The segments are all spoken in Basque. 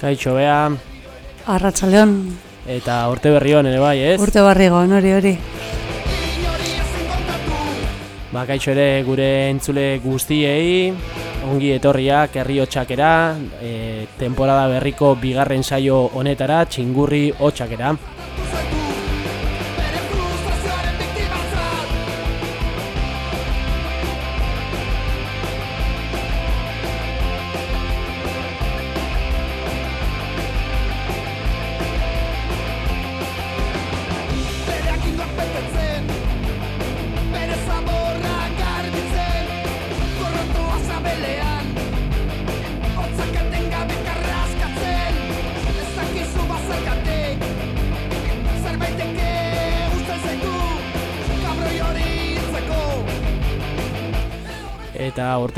Kaixo bea, Arratsaldeon eta urte berri hon ere bai, ez? urte barrigon hori hori. Kontatu Ba, kaixo ere gure entzule guztiei, ongi etorriak herriotxakera, e, temporada berriko bigarren saio honetara, txingurri hotxakera.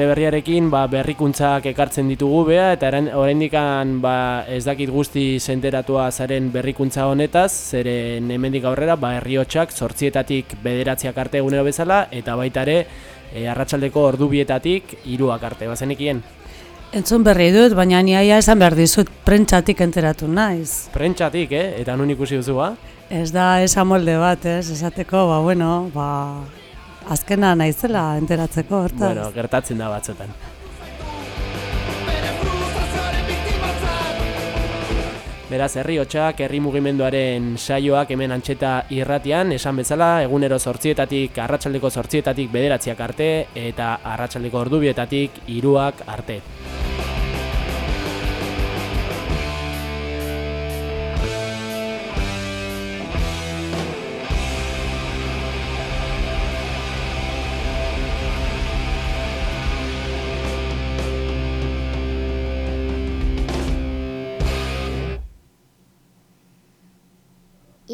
Urte berriarekin ba, berrikuntzak ekartzen ditugu bea, eta oraindikan ba, ez dakit guzti senteratua zaren berrikuntza honetaz, zeren hemendik aurrera ba, herriotxak zortzietatik bederatziak arte egunero bezala, eta baita ere e, arratsaldeko ordubietatik hiruak arte, bazenekien. Entzun berri dut, baina niaia esan behar dizut prentxatik enteratu naiz. Prentxatik, eh? eta nun ikusi duzu ba? Ez da esa molde bat, ez, esateko, ba, bueno, ba, azkena naizela enteratzeko, hortaz. Bueno, gertatzen da biktimatzat Beraz, herri hotxak, herri mugimenduaren saioak hemen antxeta irratian, esan bezala, egunero zortzietatik, arratsaldeko zortzietatik bederatziak arte, eta arratsaldeko ordubietatik hiruak arte.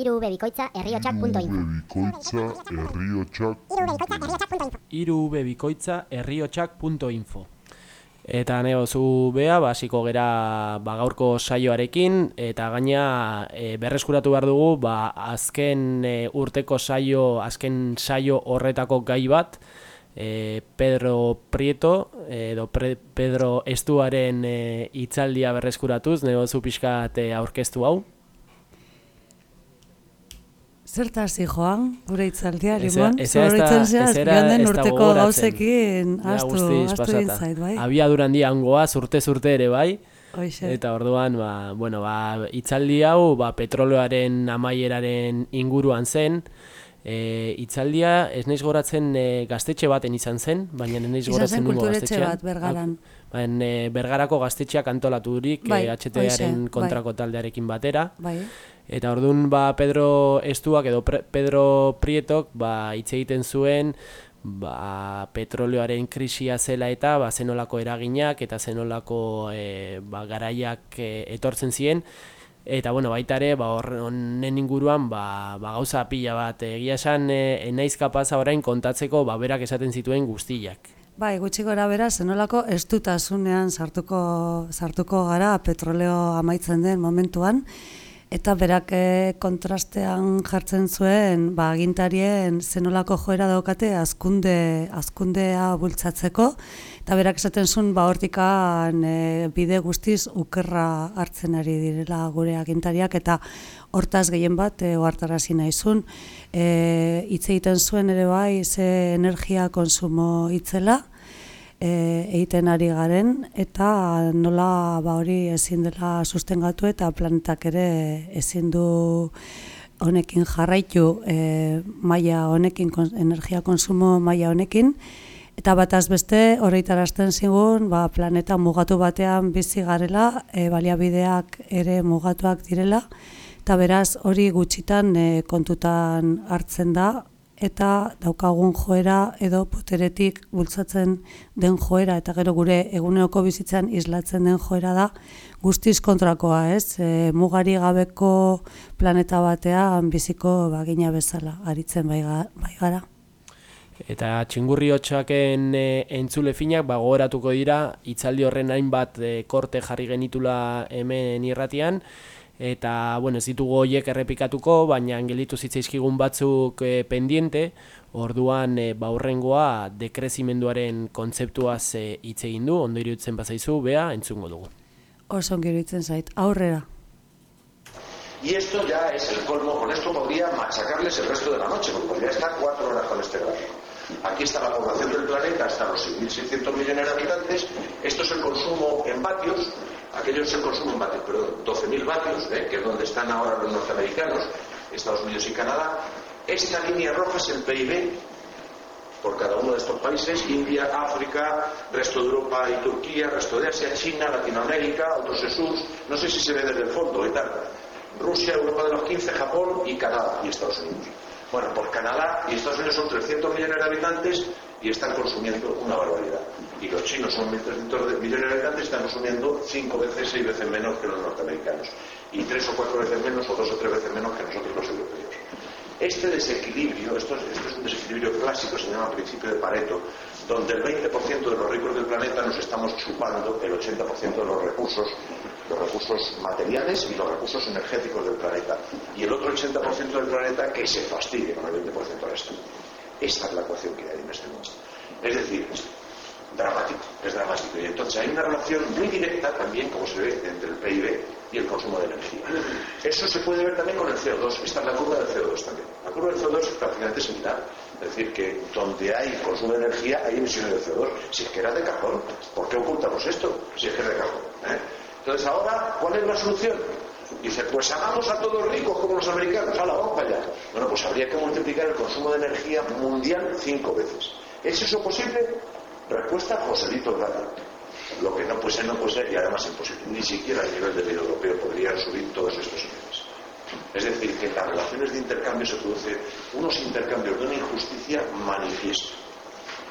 Hiru bebikoitza herriotsak.info. Bikoitza herriotsak irubebikoitza herriotxak.info Eta neo zu bea, basiko gera ba, gaurko saioarekin, eta gaina e, berreskuratu behar dugu, ba, azken e, urteko saio, azken saio horretako gai bat, e, Pedro Prieto, edo Pre, Pedro Estuaren e, hitzaldia berreskuratuz, neo zu pixkat e, aurkeztu hau. Zertaz joan, gure itzaldia, Limon? zeaz, ezera joan den urteko gauzekin astu, astu egin zait, bai? Abiadura handian goaz, urte urte ere bai. Hoxe. Eta orduan, ba, bueno, ba, itzaldi hau ba, petroloaren amaieraren inguruan zen. E, itzaldia, ez naiz goratzen e, gaztetxe baten izan zen, baina ez naiz goratzen zen nungo gaztetxean. bat, Bergaran. Baina e, Bergarako gaztetxeak antolaturik Bai, e, HTaren hoxe, kontrako taldearekin batera. Bai, Eta orduan ba, Pedro Estuak edo Pre- Pedro Prietok ba, hitz egiten zuen ba, petroleoaren krisia zela eta ba, zenolako eraginak eta zenolako e, ba, garaiak e, etortzen ziren. Eta bueno, baita ere, ba, honen inguruan ba, ba, gauza pila bat egia esan e, naiz kapaza orain kontatzeko ba, berak esaten zituen guztiak. Bai, gutxi gora bera, zenolako estutasunean sartuko, sartuko gara petroleo amaitzen den momentuan. Eta berak eh, kontrastean jartzen zuen ba, agintarien zenolako joera daukate azkunde, azkundea bultzatzeko, eta berak esaten zuen ba, hortikan eh, bide guztiz ukerra hartzen ari direla gure agintariak, eta hortaz gehien bat e, ohartarazi naizun. E, hitz egiten zuen ere bai ze energia konsumo hitzela, e, egiten ari garen eta nola ba hori ezin dela sustengatu eta planetak ere ezin du honekin jarraitu e, maila honekin energia konsumo maila honekin. Eta bataz beste horreitarazten zigun ba, planeta mugatu batean bizi garela e, baliabideak ere mugatuak direla. Eta beraz hori gutxitan e, kontutan hartzen da eta daukagun joera edo poteretik bultzatzen den joera eta gero gure eguneoko bizitzan islatzen den joera da guztiz kontrakoa, ez? E, mugari gabeko planeta batean biziko bagina bezala aritzen bai gara. Eta txingurri hotxaken e, entzule finak ba, gogoratuko dira, itzaldi horren hainbat e, korte jarri genitula hemen irratian, eta bueno, ez ditugu horiek errepikatuko, baina angelitu zitzaizkigun batzuk e, pendiente, orduan e, ba hurrengoa dekrezimenduaren kontzeptuaz e, hitz egin du, ondo iruditzen bazaizu, bea, entzungo dugu. Oso ongi iruditzen zait, aurrera. Y esto ya es el colmo, con esto podría machacarles el resto de la noche, porque podría estar cuatro horas con este gráfico. Aquí está la población del planeta, hasta los 6.600 millones de habitantes. Esto es el consumo en vatios, aquello es el consumo en vatios, perdón, 12.000 vatios, ¿eh? que es donde están ahora los norteamericanos, Estados Unidos y Canadá. Esta línea roja es el PIB por cada uno de estos países, India, África, resto de Europa y Turquía, resto de Asia, China, Latinoamérica, otros Jesús, no sé si se ve desde el fondo y tal. Rusia, Europa de los 15, Japón y Canadá y Estados Unidos. Bueno, por Canadá y Estados Unidos son 300 millones de habitantes y están consumiendo una barbaridad. Y los chinos son 1.300 de- millones de habitantes y están consumiendo 5 veces, 6 veces menos que los norteamericanos. Y 3 o 4 veces menos o 2 o 3 veces menos que nosotros los europeos. Este desequilibrio, esto es, esto es un desequilibrio clásico, se llama principio de Pareto, donde el 20% de los ricos del planeta nos estamos chupando el 80% de los recursos, los recursos materiales y los recursos energéticos del planeta. Y el otro 80% del planeta que se fastidie con el 20% resto. Esta es la ecuación que hay en este mundo. Es decir, dramático, es dramático. Y entonces hay una relación muy directa también, como se ve, entre el PIB y el consumo de energía. Eso se puede ver también con el CO2. Esta es la curva del CO2 también. La curva del CO2 es prácticamente similar. Es decir, que donde hay consumo de energía hay emisiones de CO2. Si es que era de carbón, ¿por qué ocultamos esto? Si es que es de carbón. ¿eh? Entonces ahora, ¿cuál es la solución? Dice, pues hagamos a todos ricos como los americanos, ¡Hala, vamos para allá. Bueno, pues habría que multiplicar el consumo de energía mundial cinco veces. ¿Es eso posible? Respuesta, Joselito Rada. Lo que no puede ser, no puede ser, y además imposible. Ni siquiera a nivel del medio europeo podrían subir todos estos niveles. Es decir, que en las relaciones de intercambio se producen unos intercambios de una injusticia manifiesta.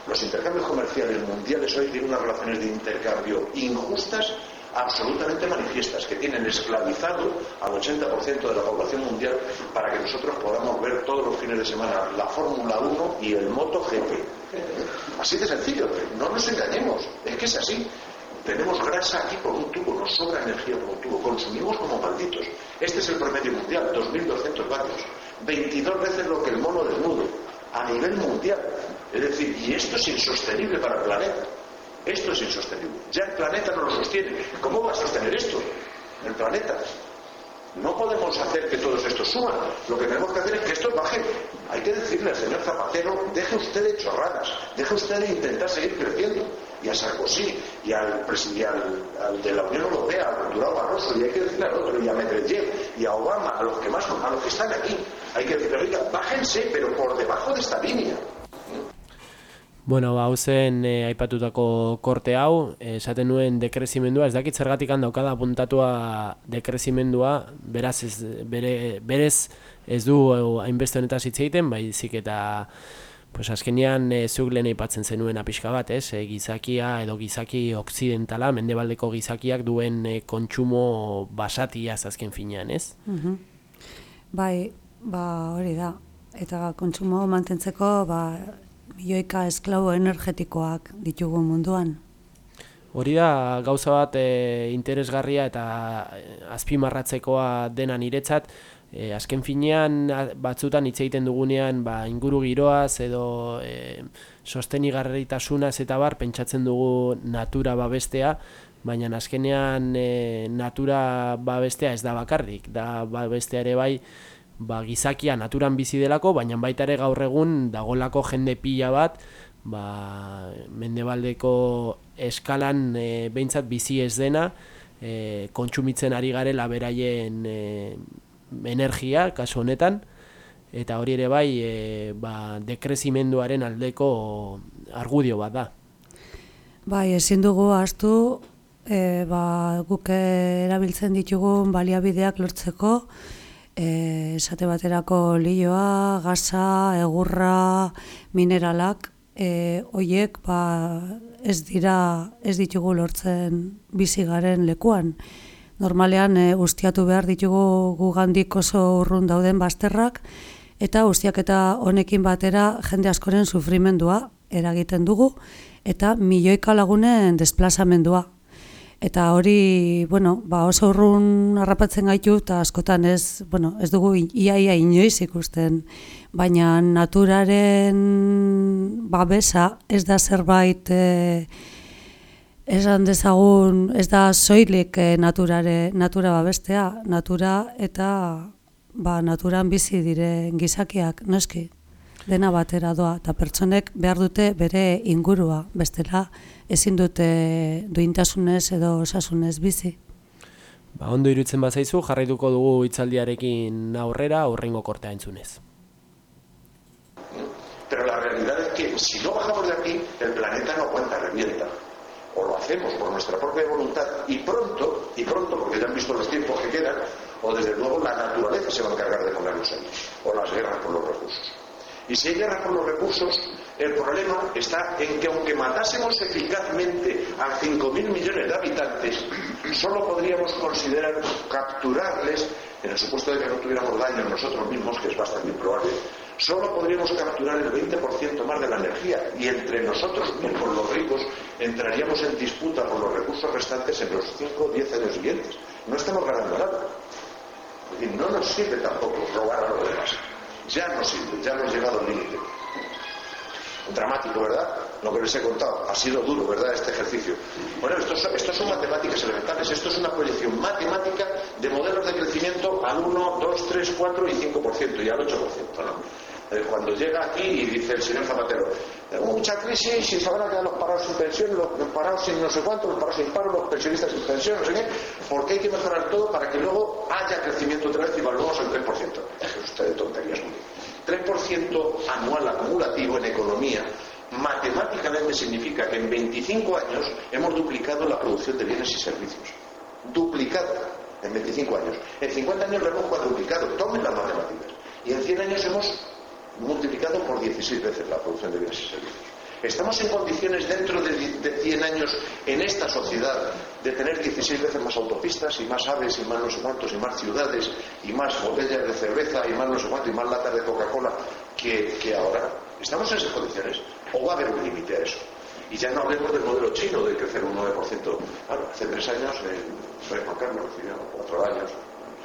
Los intercambios comerciales mundiales hoy tienen unas relaciones de intercambio injustas, absolutamente manifiestas, que tienen esclavizado al 80% de la población mundial para que nosotros podamos ver todos los fines de semana la Fórmula 1 y el MotoGP. Así de sencillo, no nos engañemos, es que es así. Tenemos grasa aquí por un tubo, nos sobra energía por un tubo, consumimos como malditos. Este es el promedio mundial, 2.200 vatios, 22 veces lo que el mono desnudo, a nivel mundial. Es decir, y esto es insostenible para el planeta. Esto es insostenible. Ya el planeta no lo sostiene. ¿Cómo va a sostener esto? El planeta. No podemos hacer que todos estos suban. Lo que tenemos que hacer es que estos bajen. Hay que decirle al señor Zapatero, deje usted de chorradas, deje usted de intentar seguir creciendo. Y a Sarkozy, y al, y al, al de la Unión Europea, al Durao Barroso, y hay que decirle al otro, y a Medvedev, y a Obama, a los que más, a los que están aquí. Hay que decirle, oiga, bájense, pero por debajo de esta línea. Bueno, ba, hau e, aipatutako korte hau, esaten nuen dekrezimendua, ez dakit zergatik daukada apuntatua dekrezimendua, beraz ez, bere, berez ez du hainbeste honetaz hitz egiten, baizik eta pues azkenean e, zuk lehen aipatzen zenuen pixka bat, ez? E, gizakia edo gizaki okzidentala, mendebaldeko gizakiak duen e, kontsumo basatia azken finean, ez? Bai, ba hori da. Eta kontsumo mantentzeko ba milioika esklabo energetikoak ditugu munduan. Hori da gauza bat e, interesgarria eta e, azpimarratzekoa dena niretzat, e, azken finean batzutan hitz egiten dugunean ba, inguru giroaz edo e, sostenigarritasunaz eta bar pentsatzen dugu natura babestea, baina azkenean e, natura babestea ez da bakarrik, da babestea ere bai ba, gizakia naturan bizi delako, baina baita ere gaur egun dagolako jende pila bat, ba, mendebaldeko eskalan e, behintzat bizi ez dena, e, kontsumitzen ari garela beraien e, energia, kasu honetan, eta hori ere bai e, ba, dekrezimenduaren aldeko argudio bat da. Bai, ezin dugu astu e, ba, guk erabiltzen ditugun baliabideak lortzeko, e, esate baterako lioa, gaza, egurra, mineralak, e, hoiek ba, ez dira ez ditugu lortzen bizi garen lekuan. Normalean e, ustiatu behar ditugu gugandik oso urrun dauden bazterrak, eta ustiaketa honekin batera jende askoren sufrimendua eragiten dugu, eta milioika lagunen desplazamendua. Eta hori, bueno, ba oso urrun harrapatzen gaitu eta askotan ez, bueno, ez dugu iaia inoiz ikusten, baina naturaren babesa ez da zerbait e, esan dezagun, ez da soilik e, naturare, natura babestea, natura eta ba, naturan bizi diren gizakiak, noski, dena batera doa, eta pertsonek behar dute bere ingurua, bestela ezin dute duintasunez edo osasunez bizi. Ba, ondo irutzen bazaizu, jarraituko dugu hitzaldiarekin aurrera, aurrengo kortea entzunez. Pero la realidad es que si no bajamos de aquí, el planeta no aguanta, revienta. O lo hacemos por nuestra propia voluntad y pronto, y pronto, porque ya han visto los tiempos que quedan, o desde luego la naturaleza se va a encargar de ponernos ahí, o las guerras por los recursos. Y si hay guerra por los recursos, el problema está en que aunque matásemos eficazmente a 5.000 millones de habitantes, solo podríamos considerar capturarles, en el supuesto de que no tuviéramos daño en nosotros mismos, que es bastante improbable, solo podríamos capturar el 20% más de la energía y entre nosotros mismos, los ricos, entraríamos en disputa por los recursos restantes en los 5 o 10 años siguientes. No estamos ganando nada. Es no nos sirve tampoco robar a los demás. Ya no sirve, ya hemos llegado al límite. Dramático, ¿verdad? Lo que les he contado. Ha sido duro, ¿verdad? Este ejercicio. Bueno, estos son, estos son matemáticas elementales. Esto es una proyección matemática de modelos de crecimiento al 1, 2, 3, 4 y 5% y al 8%. ¿no? Cuando llega aquí y dice el señor Zapatero, tenemos mucha crisis y se van a quedar los parados sin pensión, los, parados sin no sé cuánto, los parados sin paro, los pensionistas sin pensión, no sé qué, porque hay que mejorar todo para que luego haya crecimiento otra vez y volvamos al 3%. Es usted de tonterías, muy bien. 3% anual acumulativo en economía matemáticamente significa que en 25 años hemos duplicado la producción de bienes y servicios. Duplicado en 25 años. En 50 años lo hemos cuadruplicado. Tomen las matemáticas. Y en 100 años hemos multiplicado por 16 veces la producción de bienes y servicios. ¿Estamos en condiciones dentro de, de 100 años en esta sociedad de tener 16 veces más autopistas y más aves y más no sé cuántos y más ciudades y más botellas de cerveza y más no sé cuánto y más latas de Coca-Cola que, que ahora? ¿Estamos en esas condiciones? ¿O va a haber un límite a eso? Y ya no hablemos del modelo chino de crecer un 9%. Claro, hace tres años rey Juan Carlos cuatro años,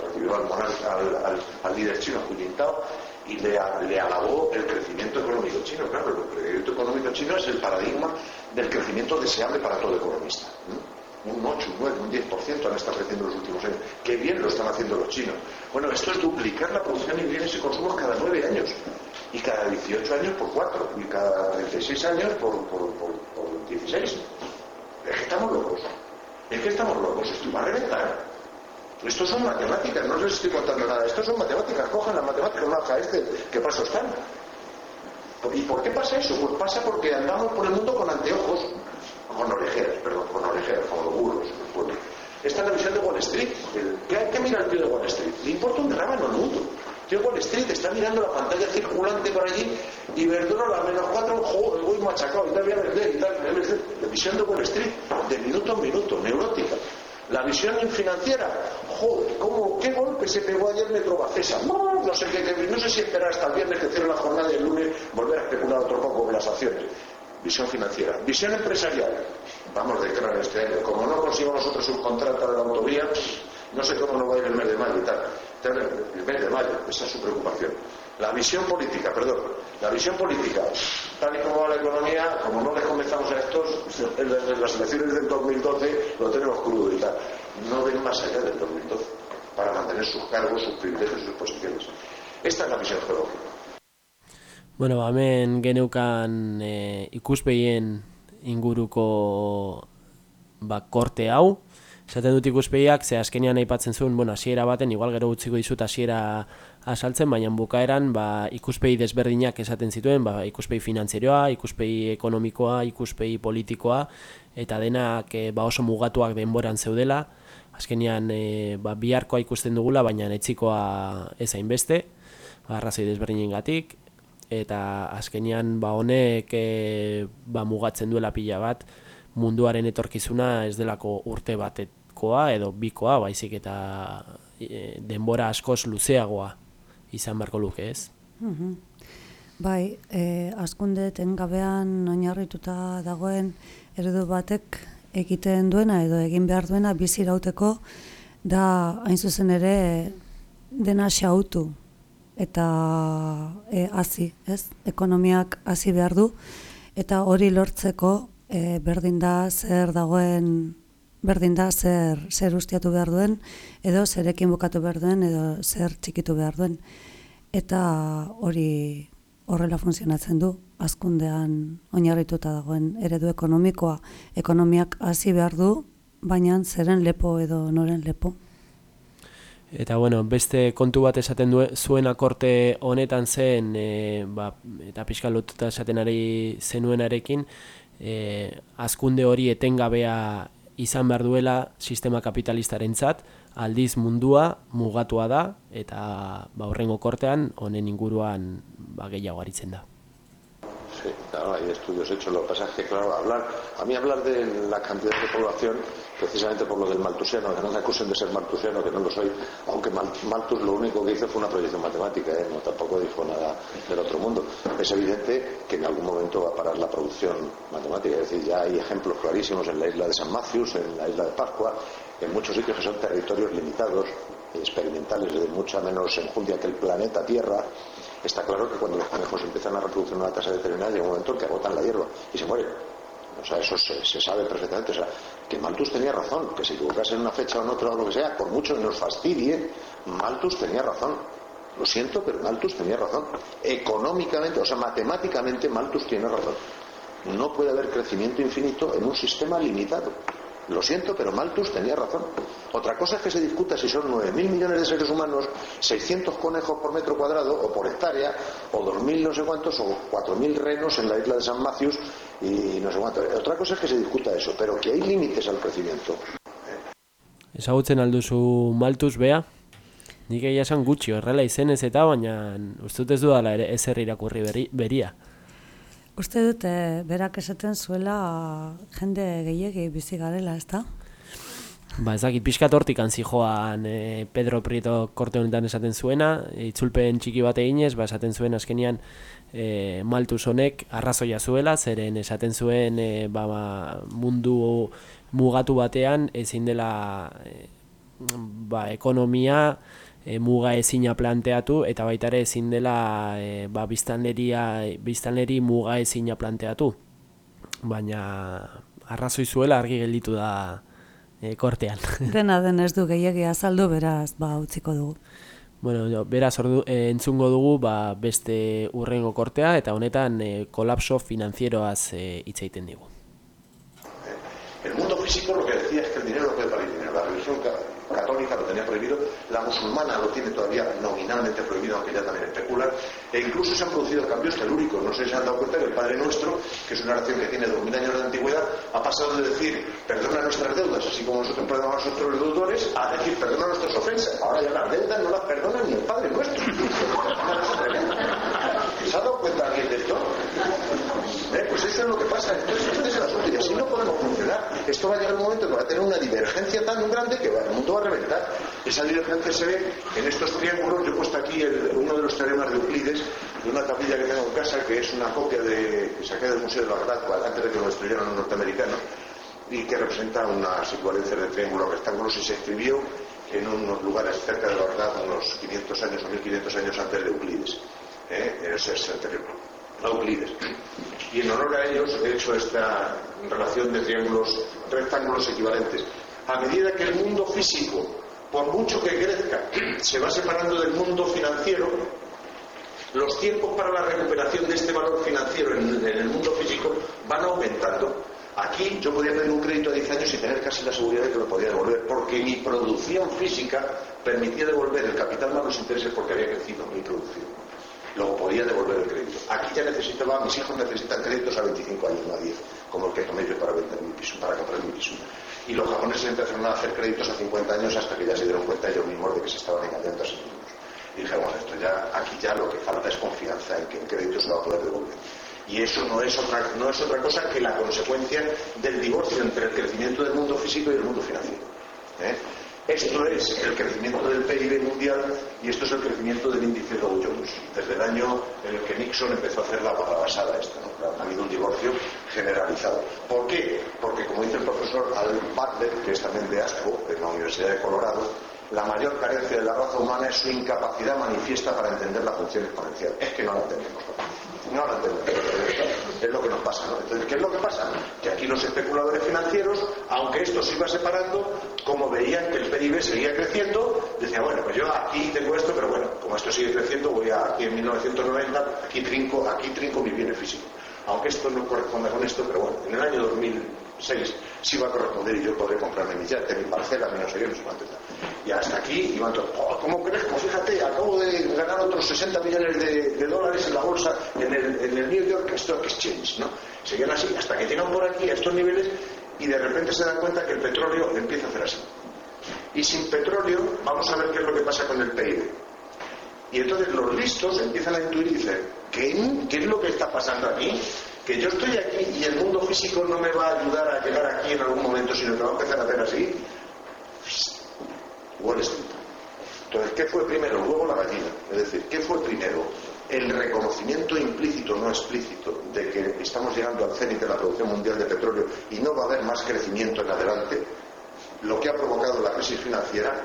recibió al, al, al- líder chino Jintao y le, le alabó el crecimiento económico chino. Claro, el crecimiento económico chino es el paradigma del crecimiento deseable para todo economista. ¿no? Un 8, un 9, un 10% han estado creciendo en los últimos años. Qué bien lo están haciendo los chinos. Bueno, esto es duplicar la producción y bienes y consumos cada 9 años. Y cada 18 años por 4. Y cada 36 años por, por, por, por 16. Es que estamos locos. Es que estamos locos. Esto va a reventar. Estos son matemáticas, no les estoy contando nada. Estos son matemáticas. Cojan las matemáticas, marca este, que paso están. ¿Y por qué pasa eso? Pues pasa porque andamos por el mundo con anteojos, con orejeras, perdón, con orejeras, como los burros. pueblo. Esta es la visión de Wall Street. ¿Qué, qué mira el tío de Wall Street? Le importa un rábano el mundo. El tío de Wall Street está mirando la pantalla circulante por allí y Verdura a menos cuatro, joder, voy machacado y tal, voy a vender y tal. voy a vender. La visión de Wall Street, de minuto en minuto, neurótica. La visión financiera, joder, ¿cómo, ¿qué golpe se pegó ayer Metrobacesa? No, no sé qué, no sé si esperar hasta el viernes que cierre la jornada y el lunes volver a especular otro poco con las acciones. Visión financiera. Visión empresarial. vamos de cara este año. Como no consigamos otra subcontrata de la autovía, no sé cómo nos va a ir el mes de mayo y tal. El mes de mayo, esa es su preocupación. La visión política, perdón, la visión política, tal y como va la economía, como no les comenzamos a estos, en las- las elecciones del 2012 lo tenemos crudo y tal. No ven más allá del 2012 para mantener sus cargos, sus privilegios y sus posiciones. Esta es la visión geológica. Bueno, ba, hemen geneukan e, ikuspegien inguruko ba, korte hau. Esaten dut ikuspegiak, ze azkenean aipatzen zuen, bueno, hasiera baten, igual gero utziko dizut hasiera asaltzen, baina bukaeran ba, ikuspegi desberdinak esaten zituen, ba, ikuspegi finantzieroa, ikuspegi ekonomikoa, ikuspegi politikoa, eta denak e, ba, oso mugatuak denboran zeudela. Azkenean e, ba, biharkoa ikusten dugula, baina etzikoa ez hainbeste, ba, arrazoi desberdinengatik, eta azkenean ba honek e, ba, mugatzen duela pila bat munduaren etorkizuna ez delako urte batekoa edo bikoa baizik eta e, denbora askoz luzeagoa izan beharko luke ez Bai, e, askunde etengabean oinarrituta dagoen eredu batek egiten duena edo egin behar duena bizi irauteko da hain zuzen ere dena xautu eta e, hazi, ez? Ekonomiak hasi behar du eta hori lortzeko e, berdin da zer dagoen berdin da zer, zer ustiatu behar duen edo zerekin bukatu behar duen edo zer txikitu behar duen. Eta hori horrela funtzionatzen du azkundean oinarrituta dagoen eredu ekonomikoa. Ekonomiak hasi behar du baina zeren lepo edo noren lepo. Eta bueno, beste kontu bat esaten du, zuen akorte honetan zen, e, ba, eta pixka lotuta esaten ari zenuenarekin, e, azkunde hori etengabea izan behar duela sistema kapitalistarentzat, aldiz mundua mugatua da, eta ba, horrengo kortean honen inguruan ba, gehiago aritzen da. Claro, hay estudios hechos. Lo que pasa es que, claro, hablar, a mí hablar de la cantidad de población, precisamente por lo del maltusiano, que no me acusen de ser maltusiano, que no lo soy, aunque Mal- Malthus lo único que hizo fue una proyección matemática, ¿eh? no tampoco dijo nada del otro mundo. Es evidente que en algún momento va a parar la producción matemática, es decir, ya hay ejemplos clarísimos en la isla de San Matthews, en la isla de Pascua, en muchos sitios que son territorios limitados, experimentales, de mucha menos enjundia que el planeta Tierra, está claro que cuando los conejos empiezan a reproducir una tasa determinada llega un momento en que agotan la hierba y se mueren. O sea, eso se, sabe perfectamente. O sea, que Malthus tenía razón, que se equivocase en una fecha o en otra o lo que sea, por mucho que nos fastidie, Malthus tenía razón. Lo siento, pero Malthus tenía razón. Económicamente, o sea, matemáticamente, Malthus tiene razón. No puede haber crecimiento infinito en un sistema limitado. Lo siento, pero Malthus tenía razón. Otra cosa es que se discuta si son 9.000 millones de seres humanos, 600 conejos por metro cuadrado o por hectárea, o 2.000 no sé cuántos, o 4.000 renos en la isla de San Matthews y no sé cuánto. Otra cosa es que se discuta eso, pero que hay límites al crecimiento. Ezagutzen alduzu Maltus bea? Nik egia esan gutxi horrela izenez eta baina uste dut ez dudala ere ezer irakurri beria. Uste dut eh, berak esaten zuela jende gehiegi bizi garela, ezta? Ba, ez dakit, pixkat hortik joan e, Pedro Prieto korte honetan esaten zuena, itzulpen txiki bat eginez, ba, esaten zuen azkenian e, Maltus honek arrazoia zuela, zeren esaten zuen e, ba, mundu mugatu batean ezin dela e, ba, ekonomia e, muga ezina planteatu eta baita ere ezin dela e, ba, biztanleria, biztanleri muga ezina planteatu. Baina arrazoi zuela argi gelditu da e, kortean. Dena den ez du gehiegi azaldu, beraz, ba, utziko dugu. bueno, jo, beraz ordu, e, entzungo dugu ba, beste urrengo kortea eta honetan e, kolapso finanzieroaz e, hitz egiten digu. El mundo físico lo que musulmana lo tiene todavía nominalmente prohibido, aunque ya también especulan, e incluso se han producido cambios telúricos. No sé si se han dado cuenta que el Padre Nuestro, que es una oración que tiene 2000 años de antigüedad, ha pasado de decir perdona nuestras deudas, así como nosotros perdonamos a nuestros deudores, a decir perdona nuestras ofensas. Ahora ya las deudas no las perdona ni el Padre Nuestro. ¿Se ha dado cuenta esto? ¿Eh? Pues eso es lo que pasa. Entonces, este es el asunto. Y así no podemos funcionar. Esto va a llegar un momento que va a tener una divergencia tan grande que va- el mundo va a reventar. Esa divergencia se ve en estos triángulos. Yo he puesto aquí el- uno de los teoremas de Euclides de una capilla que tengo en casa, que es una copia de, que saqué del Museo de la Verdad antes de que lo destruyeran los norteamericanos. y que representa unas equivalencias de triángulos rectángulos y se escribió en unos lugares cerca de Bagdad unos 500 años o 1500 años antes de Euclides. ¿eh? Ese es el anterior. A Euclides. Y en honor a ellos he hecho esta relación de triángulos rectángulos equivalentes. A medida que el mundo físico, por mucho que crezca, se va separando del mundo financiero, los tiempos para la recuperación de este valor financiero en, en el mundo físico van aumentando. Aquí yo podía pedir un crédito a 10 años y tener casi la seguridad de que lo podía devolver, porque mi producción física permitía devolver el capital más los intereses porque había crecido mi producción. Luego podía devolver el crédito. Aquí ya necesitaba, mis hijos necesitan créditos a 25 años, no a 10, como el que tomé yo para vender mi piso, para comprar mi piso. Y los japoneses empezaron a hacer créditos a 50 años hasta que ya se dieron cuenta ellos mismos de que se estaban engañando a sí mismos. Y bueno, esto ya, aquí ya lo que falta es confianza en que el crédito se va a poder devolver. Y eso no es otra, no es otra cosa que la consecuencia del divorcio entre el crecimiento del mundo físico y el mundo financiero. ¿eh? Esto es el crecimiento del PIB mundial y esto es el crecimiento del índice Dow Jones, desde el año en el que Nixon empezó a hacer la basada esta. ¿no? Ha habido un divorcio generalizado. ¿Por qué? Porque, como dice el profesor Al Butler, que es también de ASCO, de la Universidad de Colorado, la mayor carencia de la raza humana es su incapacidad manifiesta para entender la función exponencial. Es que no la entendemos. No la entendemos. Es lo que nos pasa. ¿no? Entonces, ¿qué es lo que pasa? Que aquí los especuladores financieros, aunque esto se iba separando, como veían que el PIB seguía creciendo, decían, bueno, pues yo aquí tengo esto, pero bueno, como esto sigue creciendo, voy a aquí en 1990, aquí trinco, aquí trinco mi bien físico. Aunque esto no corresponda con esto, pero bueno, en el año 2006 sí va a corresponder y yo podré comprarme mi parcela, mi no sé qué, no sé cuánto. Y hasta aquí iban todos, oh, ¿cómo crezco? Fíjate, acabo de ganar otros 60 millones de, dólares en la bolsa, en el, en el New York Stock Exchange, ¿no? Seguían así hasta que llegan por aquí a estos niveles y de repente se dan cuenta que el petróleo empieza a hacer así. Y sin petróleo, vamos a ver qué es lo que pasa con el PIB. Y entonces los listos empiezan a intuir y dicen, ¿qué, ¿qué es lo que está pasando aquí? Que yo estoy aquí y el mundo físico no me va a ayudar a llegar aquí en algún momento, sino que va a empezar a hacer así. Wall Street. Entonces, ¿qué fue primero? El huevo o la gallina. Es decir, ¿qué fue primero? El reconocimiento implícito, no explícito, de que estamos llegando al cenit de la producción mundial de petróleo y no va a haber más crecimiento en adelante, lo que ha provocado la crisis financiera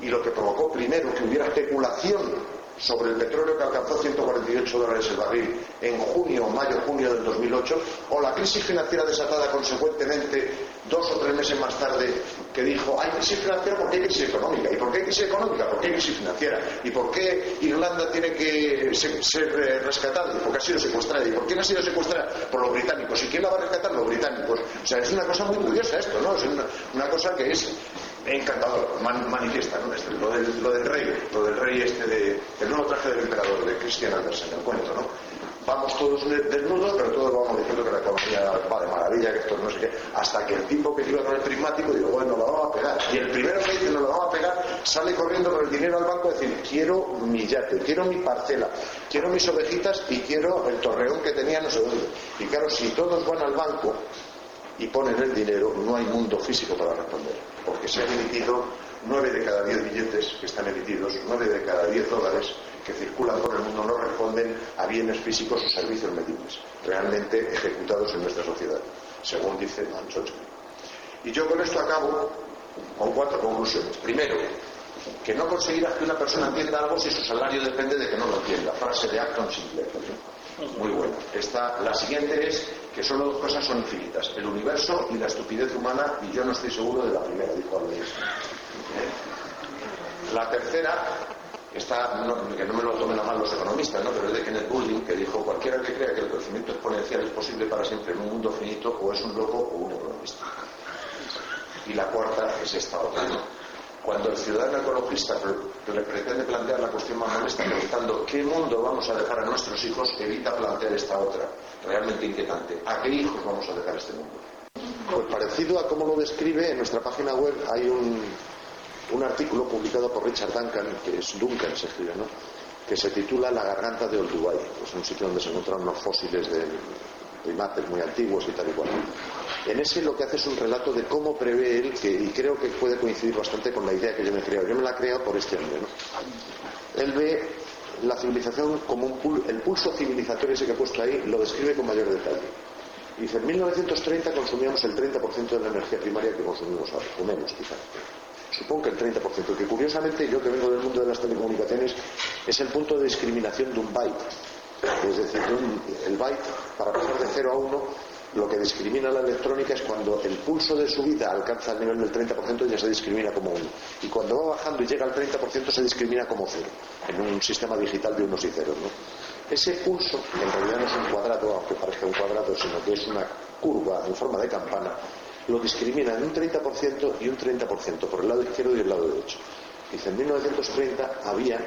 y lo que provocó primero que hubiera especulación sobre el petróleo que alcanzó 148 dólares el barril en junio, mayo, junio del 2008, o la crisis financiera desatada consecuentemente dos o tres meses más tarde que dijo hay crisis financiera porque hay crisis económica. ¿Y por qué hay crisis económica? Porque hay crisis financiera. ¿Y por qué Irlanda tiene que ser, ser eh, rescatada? ¿Y por qué ha sido secuestrada? ¿Y por qué no ha sido secuestrada? Por los británicos. ¿Y quién la va a rescatar? Los británicos. O sea, es una cosa muy curiosa esto, ¿no? Es una, una cosa que es encantador, man, manifiesta, ¿no? Este, lo, del, lo del rey, lo del rey este de, el nuevo traje del emperador de Christian Andersen, el cuento, ¿no? Vamos todos desnudos, pero todos vamos diciendo que la economía va de maravilla, que esto no sé qué, hasta que el tipo que iba con el prismático digo, bueno, lo vamos a pegar. Y el primero que dice, no lo vamos a pegar, sale corriendo con el dinero al banco a decir, quiero mi yate, quiero mi parcela, quiero mis ovejitas y quiero el torreón que tenía no sé dónde. Y claro, si todos van al banco y ponen el dinero, no hay mundo físico para responder, porque se han emitido nueve de cada diez billetes que están emitidos, nueve de cada diez dólares que circulan por el mundo no responden a bienes físicos o servicios medibles, realmente ejecutados en nuestra sociedad, según dice Manchoche. Y yo con esto acabo con cuatro conclusiones. Primero, que no conseguirás que una persona entienda algo si su salario depende de que no lo entienda. Frase de Acton Sinclair. Muy buena. Esta, la siguiente es que solo dos cosas son infinitas, el universo y la estupidez humana, y yo no estoy seguro de la primera, dijo Albert. La tercera, está, que no me lo tomen a mal los economistas, ¿no? pero es de Kenneth Boulding, que dijo, cualquiera que crea que el crecimiento exponencial es posible para siempre en un mundo finito, o es un loco o un economista. Y la cuarta es esta otra. Cuando el ciudadano ecologista le pretende plantear la cuestión más molesta preguntando qué mundo vamos a dejar a nuestros hijos, evita plantear esta otra, realmente inquietante. ¿A qué hijos vamos a dejar este mundo? Pues parecido a cómo lo describe, en nuestra página web hay un, un artículo publicado por Richard Duncan, que es Duncan se escribe, ¿no? que se titula La garganta de Olduvai. Es un sitio donde se encontraron unos fósiles de primates muy antiguos y tal y cual. En ese lo que hace es un relato de cómo prevé él, y creo que puede coincidir bastante con la idea que yo me he creado. Yo me la he creado por este hombre. ¿no? Él ve la civilización como un el pulso civilizatorio ese que he puesto ahí, lo describe con mayor detalle. Dice, en 1930 consumíamos el 30% de la energía primaria que consumimos ahora, o menos quizá. Supongo que el 30%, que curiosamente yo que vengo del mundo de las telecomunicaciones es el punto de discriminación de un byte. Es decir, el byte, para pasar de 0 a 1, lo que discrimina la electrónica es cuando el pulso de subida alcanza el nivel del 30% ya se discrimina como 1. Y cuando va bajando y llega al 30% se discrimina como 0, en un sistema digital de unos y ceros. ¿no? Ese pulso, que en realidad no es un cuadrado, aunque parezca un cuadrado, sino que es una curva en forma de campana, lo discrimina en un 30% y un 30% por el lado izquierdo y el lado derecho. Dice, en 1930 había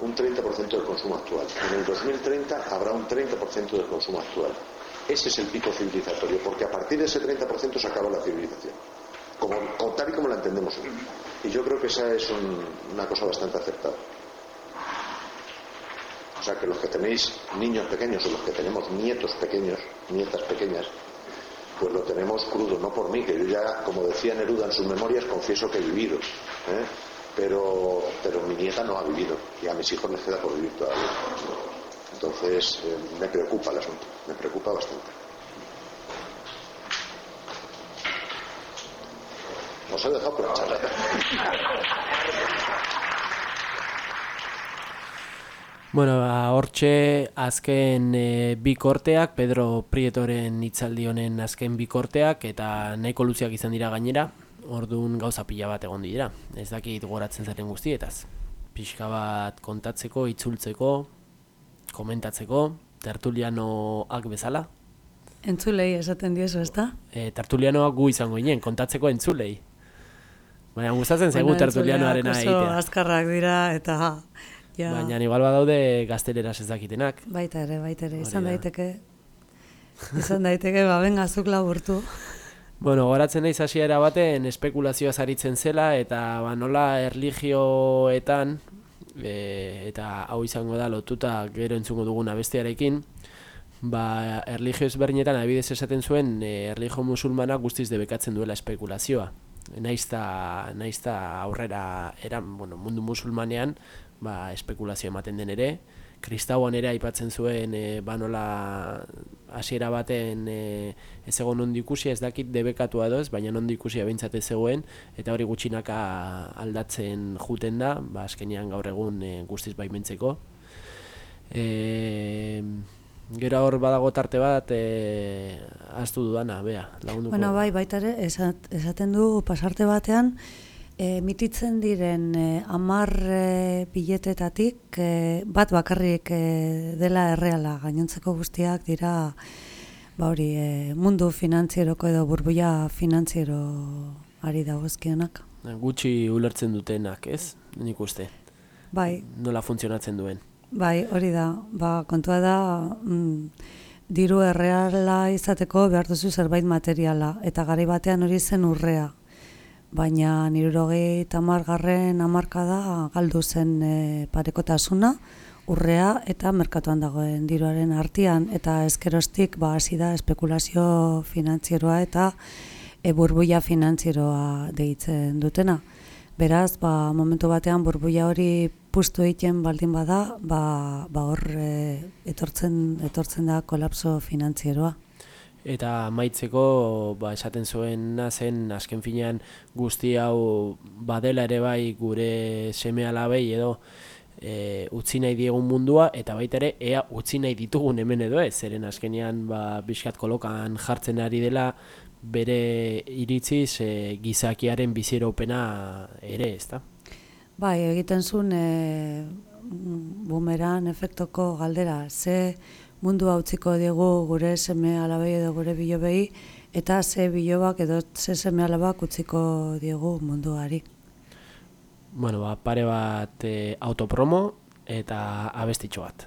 un 30% del consumo actual. En el 2030 habrá un 30% del consumo actual. Ese es el pico civilizatorio, porque a partir de ese 30% se acaba la civilización, tal y como la entendemos hoy. Y yo creo que esa es un- una cosa bastante acertada. O sea, que los que tenéis niños pequeños o los que tenemos nietos pequeños, nietas pequeñas, pues lo tenemos crudo, no por mí, que yo ya, como decía Neruda en sus memorias, confieso que he vivido. ¿eh? Pero, pero mi nieta no ha vivido y a mis hijos les queda por vivir todavía. Entonces, eh, me preocupa el asunto, me preocupa bastante. Os he dejado planchar. Bueno, ba, hortxe azken e, bi korteak, Pedro Prietoren hitzaldi honen azken bi korteak, eta nahiko luzeak izan dira gainera, orduan gauza pila bat egon dira. Ez dakit goratzen zaren guztietaz. Pixka bat kontatzeko, itzultzeko, komentatzeko, tertulianoak bezala. Entzulei esaten diezu, ez da? E, tertulianoak gu izango ginen, kontatzeko entzulei. Baina gustatzen zaigu Bueno, tertulianoarena egitea. azkarrak dira, eta... Ja, Baina igual badaude gazteleraz ez dakitenak. Baita ere, baita ere, izan Hori da. daiteke... Izan daiteke, ba, benga, zuk laburtu. Bueno, goratzen naiz hasiera baten espekulazioa zaritzen zela eta ba, nola erlijioetan e, eta hau izango da lotuta gero entzungo duguna bestearekin. Ba, erlijio ezberdinetan adibidez esaten zuen e, erlijio musulmana guztiz debekatzen duela espekulazioa. Naizta, naizta aurrera eran, bueno, mundu musulmanean ba, espekulazio ematen den ere. Kristauan ere aipatzen zuen e, banola hasiera baten e, ez egon nondi ikusi ez dakit debekatua edo ez, baina nondi ikusi abintzat ez zegoen eta hori gutxinaka aldatzen juten da, ba, azkenean gaur egun e, guztiz baimentzeko. E, gero hor badago tarte bat e, aztu dudana, bea, lagunduko. Bueno, bai, baita ere, esat, esaten du pasarte batean, e, mititzen diren e, amar e, biletetatik e, bat bakarrik e, dela erreala, gainontzeko guztiak dira ba hori, e, mundu finantzieroko edo burbuia finantziero ari dagozkionak. Gutxi ulertzen dutenak, ez? Nik uste. Bai, Nola funtzionatzen duen. Bai, hori da. Ba, kontua da, mm, diru erreala izateko behar duzu zerbait materiala, eta gari batean hori zen urrea. Baina nirurogei tamargarren amarka da galdu zen e, parekotasuna, urrea eta merkatuan dagoen diruaren artean, eta ezkerostik ba, hasi da espekulazio finantzieroa eta e, burbuia finantzieroa deitzen dutena. Beraz, ba, momentu batean burbuia hori pustu egiten baldin bada, ba, ba hor e, etortzen, etortzen da kolapso finantzieroa. Eta maitzeko ba, esaten zuena zen azken finean guzti hau badela ere bai gure seme alabei edo e, utzi nahi diegun mundua eta baita ere ea utzi nahi ditugun hemen edo ez, zeren azkenean ba, bizkat kolokan jartzen ari dela bere iritziz e, gizakiaren biziraupena ere, ezta? Bai, egiten zuen e, bumeran efektoko galdera, ze mundu utziko diegu gure seme alabei edo gure bilobei, eta ze bilobak edo ze seme alabak utziko diegu munduari. Bueno, ba, pare bat e, autopromo eta abestitxo bat.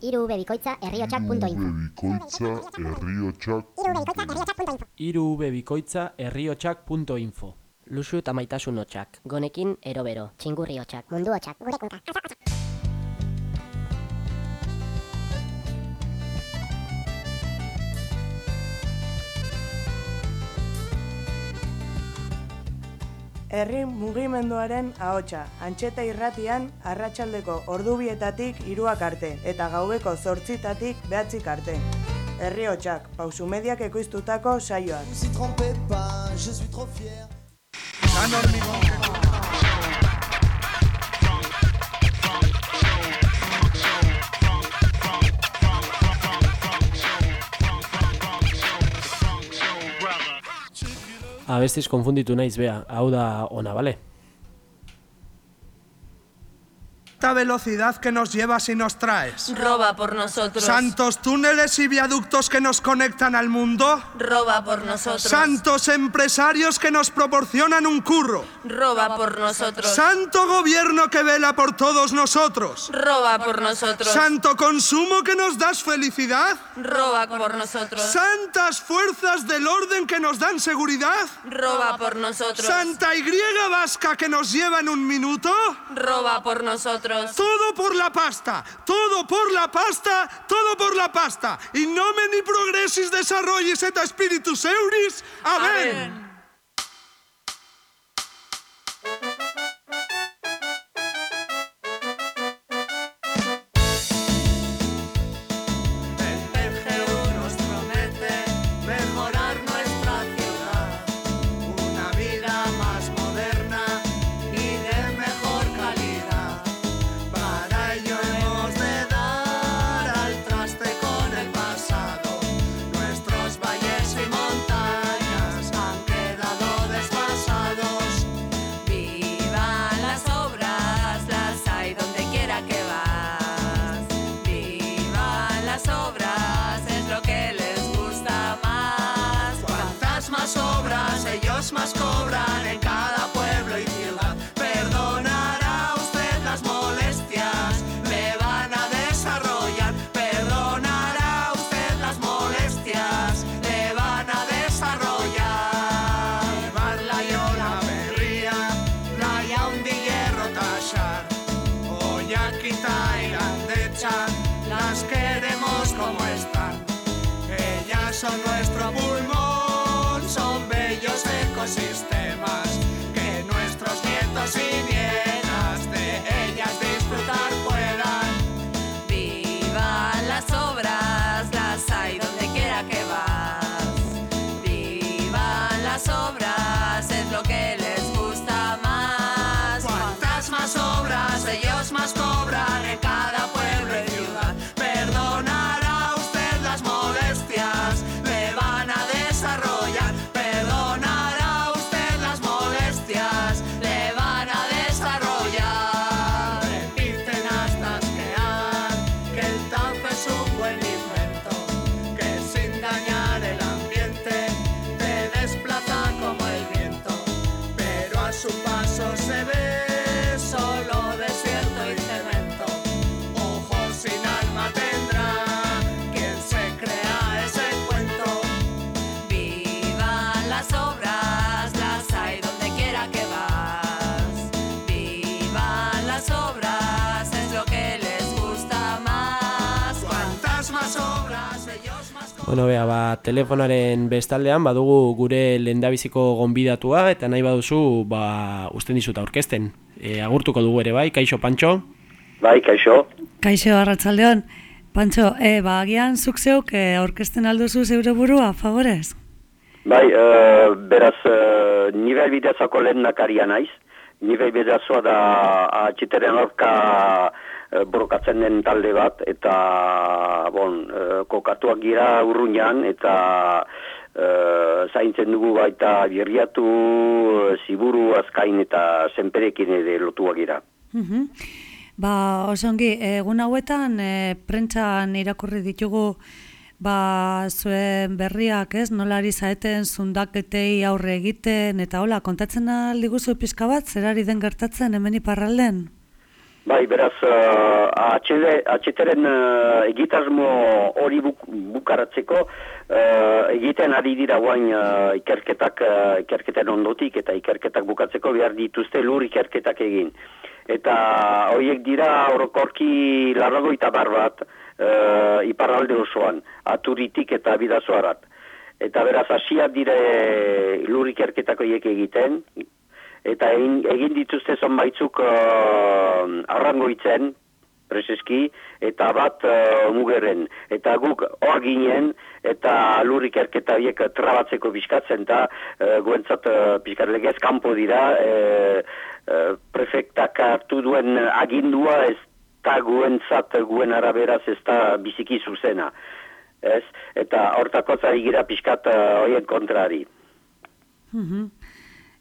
Iru bebikoitza herriotxak.info Bikoitza herriotxak irubebikoitza herriotxak.info Luxu eta maitasun hotxak. Gonekin erobero, txingurri hotxak, mundu hotxak, gure Herri mugimenduaren ahotsa, antxeta irratian arratsaldeko ordubietatik hiruak arte eta gaubeko zortzitatik behatzik arte. Herri hotxak, pausu mediak ekoiztutako saioak. Abestiz konfunditu naiz bea, hau da ona, bale? Esta velocidad que nos llevas y nos traes. Roba por nosotros. Santos túneles y viaductos que nos conectan al mundo. Roba por nosotros. Santos empresarios que nos proporcionan un curro. Roba por nosotros. Santo gobierno que vela por todos nosotros. Roba por nosotros. Santo consumo que nos das felicidad. Roba por nosotros. Santas fuerzas del orden que nos dan seguridad. Roba por nosotros. Santa Y vasca que nos lleva en un minuto. Roba por nosotros. Todo por la pasta, todo por la pasta, todo por la pasta. Y nomen ni progressis desarrollis et spiritus euris. Amén. El Bueno, bea, ba, telefonaren bestaldean badugu gure lehendabiziko gonbidatua eta nahi baduzu, ba, usten dizut aurkezten. E, agurtuko dugu ere bai, kaixo Pantxo? Bai, kaixo. Kaixo, arratsaldeon. Pantxo, e, ba, agian zuk zeuk e, aurkezten alduzu zeure burua, favorez? Bai, uh, beraz, uh, nivel bidezako lehen nakaria naiz. Nivel bidezoa da atxiteren aurka uh, borrokatzen den talde bat, eta, bon, uh, kokatuak gira urruñan, eta uh, zaintzen dugu baita birriatu, ziburu, azkain eta zenperekin ere lotuak gira. Mhm. Ba, osongi, egun hauetan e, prentxan irakurri ditugu ba, zuen berriak, ez, nolari zaeten zundaketei aurre egiten, eta hola, kontatzen aldiguzu pixka bat, zerari den gertatzen hemen iparralden? Bai, beraz, uh, atxeteren uh, egitasmo hori buk, bukaratzeko uh, egiten ari dira guain uh, ikerketak, uh, ikerketen ondotik eta ikerketak bukatzeko behar dituzte lur ikerketak egin. Eta horiek dira orokorki larragoita bar bat uh, iparralde osoan, aturitik eta bidazoarat. Eta beraz, hasiak dire lur ikerketak horiek egiten, eta egin, egin dituzte zonbaitzuk uh, arrangoitzen, preseski, eta bat uh, mugerren. Eta guk hor ginen, eta lurrik erketa biek trabatzeko biskatzen, eta uh, guentzat uh, piskat legez kanpo dira, uh, uh, prefektak hartu duen agindua ez eta guentzat guen araberaz ez da biziki zuzena. Ez? Eta hortako zari gira piskat uh, oien kontrari. Mhm.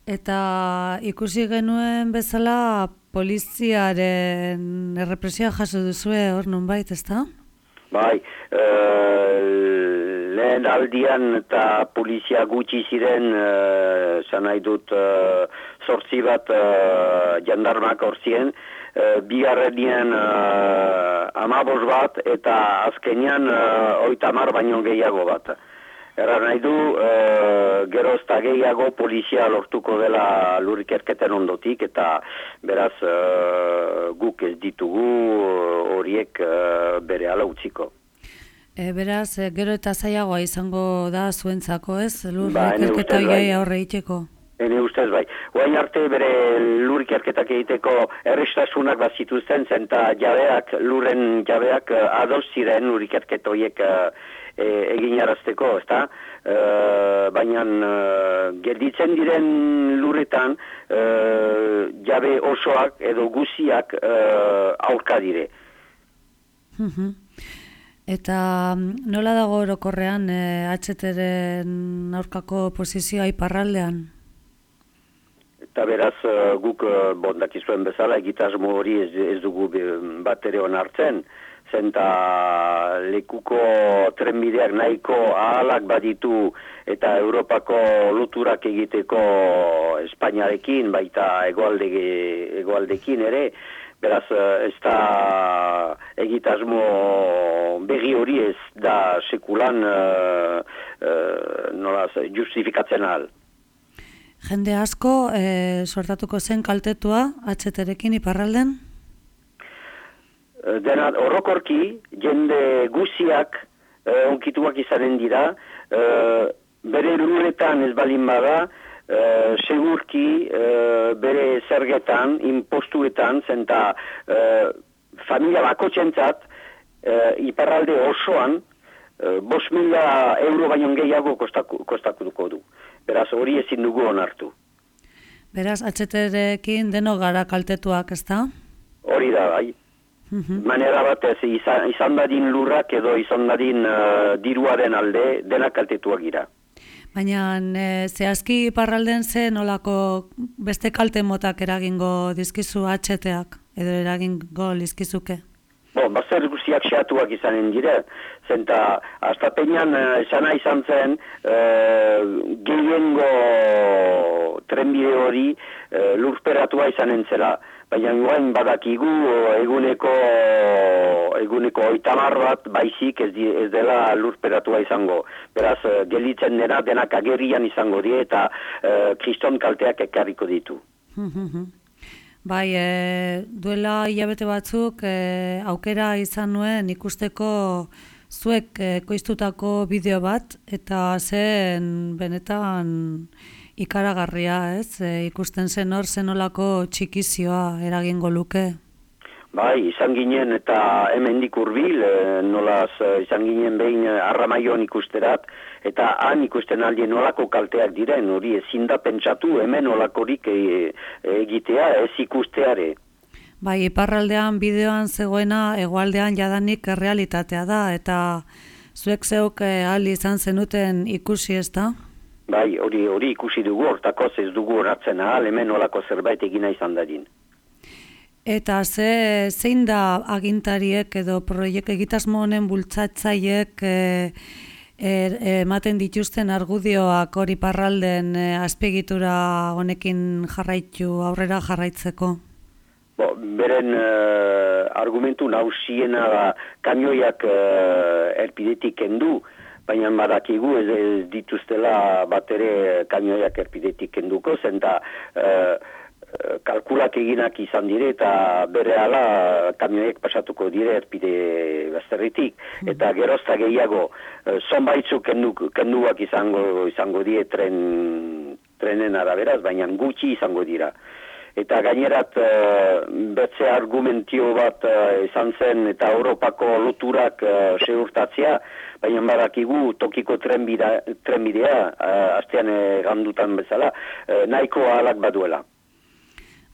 Eta ikusi genuen bezala poliziaren errepresioa jaso duzue hor nunbait, ezta? Bai, e, lehen aldian eta polizia gutxi ziren, e, zan nahi dut, e, sortzi bat e, jandarmak horzien, e, bigarrenien e, amabos bat eta azkenian e, oitamar baino gehiago bat. Erra nahi du, e, gero ez gehiago polizia lortuko dela lurik erketen ondotik, eta beraz e, guk ez ditugu horiek e, bere ala utziko. E, beraz, gero eta zaiagoa izango da zuentzako ez, lurik ba, erketa bai. aurre itxeko? Ene ustez bai. Oain arte bere lurik erketak egiteko errestasunak bat zituzten zen, eta jabeak, luren jabeak adoz ziren lurik erketoiek e, egin arazteko, ezta? E, baina e, gelditzen diren lurretan e, jabe osoak edo guziak e, aurka dire. Eta mm, nola dago orokorrean e, HTren aurkako posizioa iparraldean? Eta beraz guk bondakizuen bezala egitasmo hori ez, ez dugu bat ere onartzen zenta lekuko trenbideak nahiko ahalak baditu eta Europako luturak egiteko Espainiarekin, baita egoalde, egoaldekin ere, beraz ez da egitasmo begi hori ez da sekulan uh, uh, justifikatzen ahal. Jende asko, e, sortatuko zen kaltetua, atxeterekin iparralden? Eh, dena orokorki jende guziak uh, onkituak izanen dira uh, bere luretan ez balin bada uh, segurki uh, bere zergetan impostuetan zenta uh, familia bako txentzat uh, iparralde osoan uh, bos mila euro baino gehiago kostaku, kostakutuko du beraz hori ezin dugu onartu Beraz, atxeterekin deno gara kaltetuak, ez da? Hori da, bai. -hmm. Manera batez izan, izan dadin lurrak edo izan dadin uh, diruaren alde denak kaltetuak gira. Baina e, zehazki parralden ze nolako beste kalte motak eragingo dizkizu atxeteak edo eragingo lizkizuke? Bo, bazer guziak xeatuak izanen dire, zenta hasta peinan uh, esana izan zen uh, gehiengo trenbide hori uh, lurperatua izanen zela baina guain badakigu eguneko eguneko oitamar bat baizik ez, ez dela lurperatua izango. Beraz, uh, gelitzen dena denak agerian izango die eta uh, kriston kalteak ekarriko ditu. bai, e, duela hilabete batzuk e, aukera izan nuen ikusteko zuek e, koiztutako bideo bat eta zen benetan ikaragarria, ez? E, ikusten zen hor zenolako txikizioa eragingo luke. Bai, izan ginen eta hemen urbil, e, nolaz e, izan ginen behin arramaion ikusterat, eta han ikusten aldien nolako kalteak diren, hori ezin da pentsatu hemen nolakorik e, egitea, ez ikusteare. Bai, iparraldean bideoan zegoena, egualdean jadanik realitatea da, eta zuek zeuk ali izan zenuten ikusi ez da? Bai, hori hori ikusi dugu, hortako ez dugu horatzen ahal, hemen olako zerbait egina izan dadin. Eta ze, zein da agintariek edo proiek egitasmo honen bultzatzaiek e, er, ematen dituzten argudioak hori parralden e, azpegitura honekin jarraitu, aurrera jarraitzeko? Bo, beren uh, argumentu nausiena da kamioiak uh, erpidetik kendu, baina badakigu ez, ez dituztela bat ere kamioiak erpidetik kenduko, zen da e, kalkulak eginak izan dire eta bere ala kamioiek pasatuko dire erpide bazterritik. Hmm. Eta gerozta gehiago, e, zonbaitzu kendu, kenduak izango, izango die tren, trenen araberaz, baina gutxi izango dira. eta gainerat betze argumentio bat izan zen eta Europako loturak uh, seurtatzea, baina badakigu tokiko trenbidea, trenbidea astean gandutan bezala, uh, nahiko alak baduela.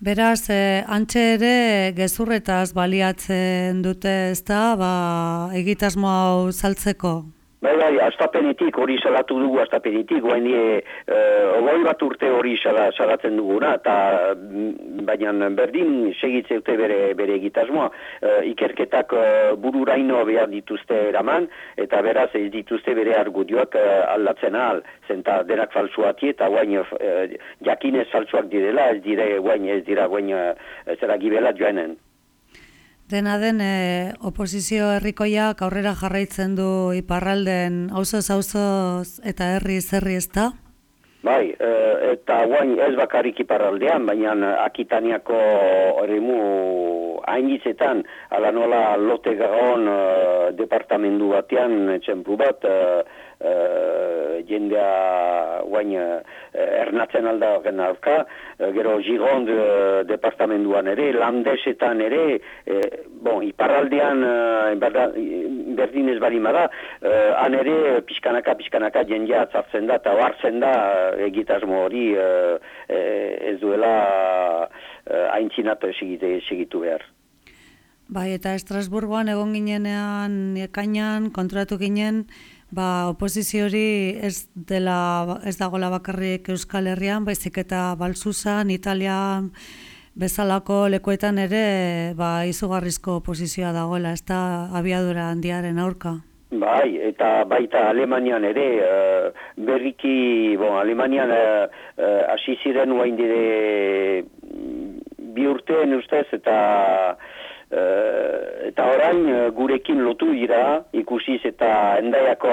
Beraz, eh, antxe ere gezurretaz baliatzen dute ezta, ba, egitasmo hau saltzeko? Bai, bai, astapenetik hori salatu dugu astapenetik, guain e, ogoi bat urte hori salatzen duguna, eta mm, baina berdin segitzeute bere, bere egitasmoa, e, ikerketak e, bururaino behar dituzte eraman, eta beraz ez dituzte bere argudioak e, aldatzen ahal, zenta denak falsuati eta guain e, jakinez falsuak direla, ez dire guain ez dira guain ez dira gibela joanen. Dena den, e, oposizio herrikoiak aurrera jarraitzen du iparralden auzoz auzoz eta herri zerri ez da? Bai, e, eta guain ez bakarik iparraldean, baina akitaniako eremu hainitzetan, ala nola lote garon e, departamendu batean, txemplu bat, e, uh, jendea guain uh, ernatzen alda alka, uh, gero Gironde uh, departamentuan ere, landesetan ere, uh, bon, iparaldean uh, berdin ez bari mada, uh, han ere pixkanaka, pixkanaka jendea atzartzen da, eta hartzen da egitasmo hori uh, ez duela uh, haintzinatu esegitu behar. Bai, eta Estrasburgoan egon ginenean, ekainan, kontratu ginen, ba, oposizio hori ez dela ez dagoela bakarrik Euskal Herrian, baizik eta Balsuzan, Italian bezalako lekuetan ere ba, izugarrizko oposizioa dagoela, ez da abiadura handiaren aurka. Bai, eta baita Alemanian ere, uh, berriki, bon, Alemanian uh, uh, asiziren uain dire bi urtean ustez, eta eta orain uh, gurekin lotu dira ikusiz eta endaiako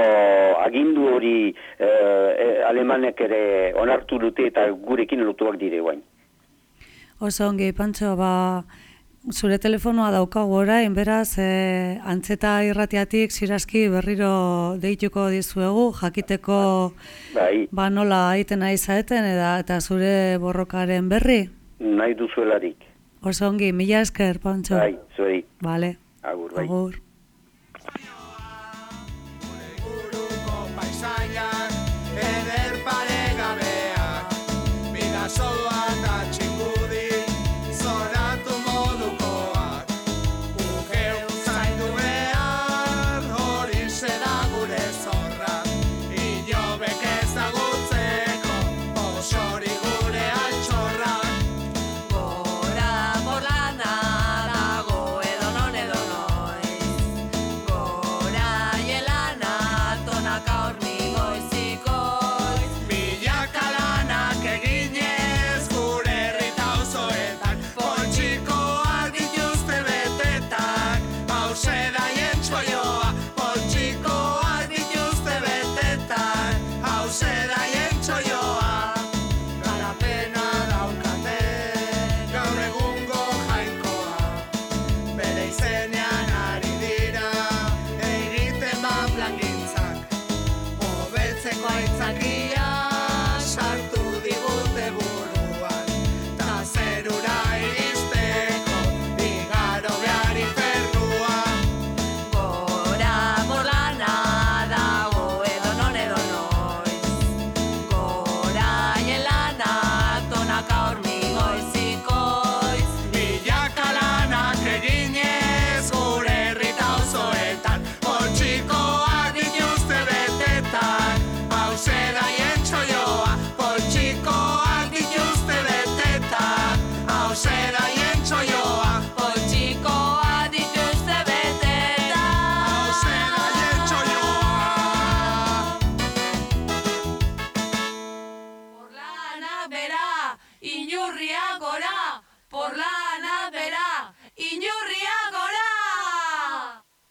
agindu hori uh, alemanek ere onartu dute eta gurekin lotuak dire guain. Oso ongi, Pantxo, ba, zure telefonoa daukagu orain, beraz, e, antzeta irratiatik zirazki berriro deituko dizuegu, jakiteko bai. ba nola aiten nahi zaeten, eta zure borrokaren berri? Nahi duzuelarik. Oso ongi, mila esker, Pantxo. Bai, zuei. Vale. Agur, bai. Agur.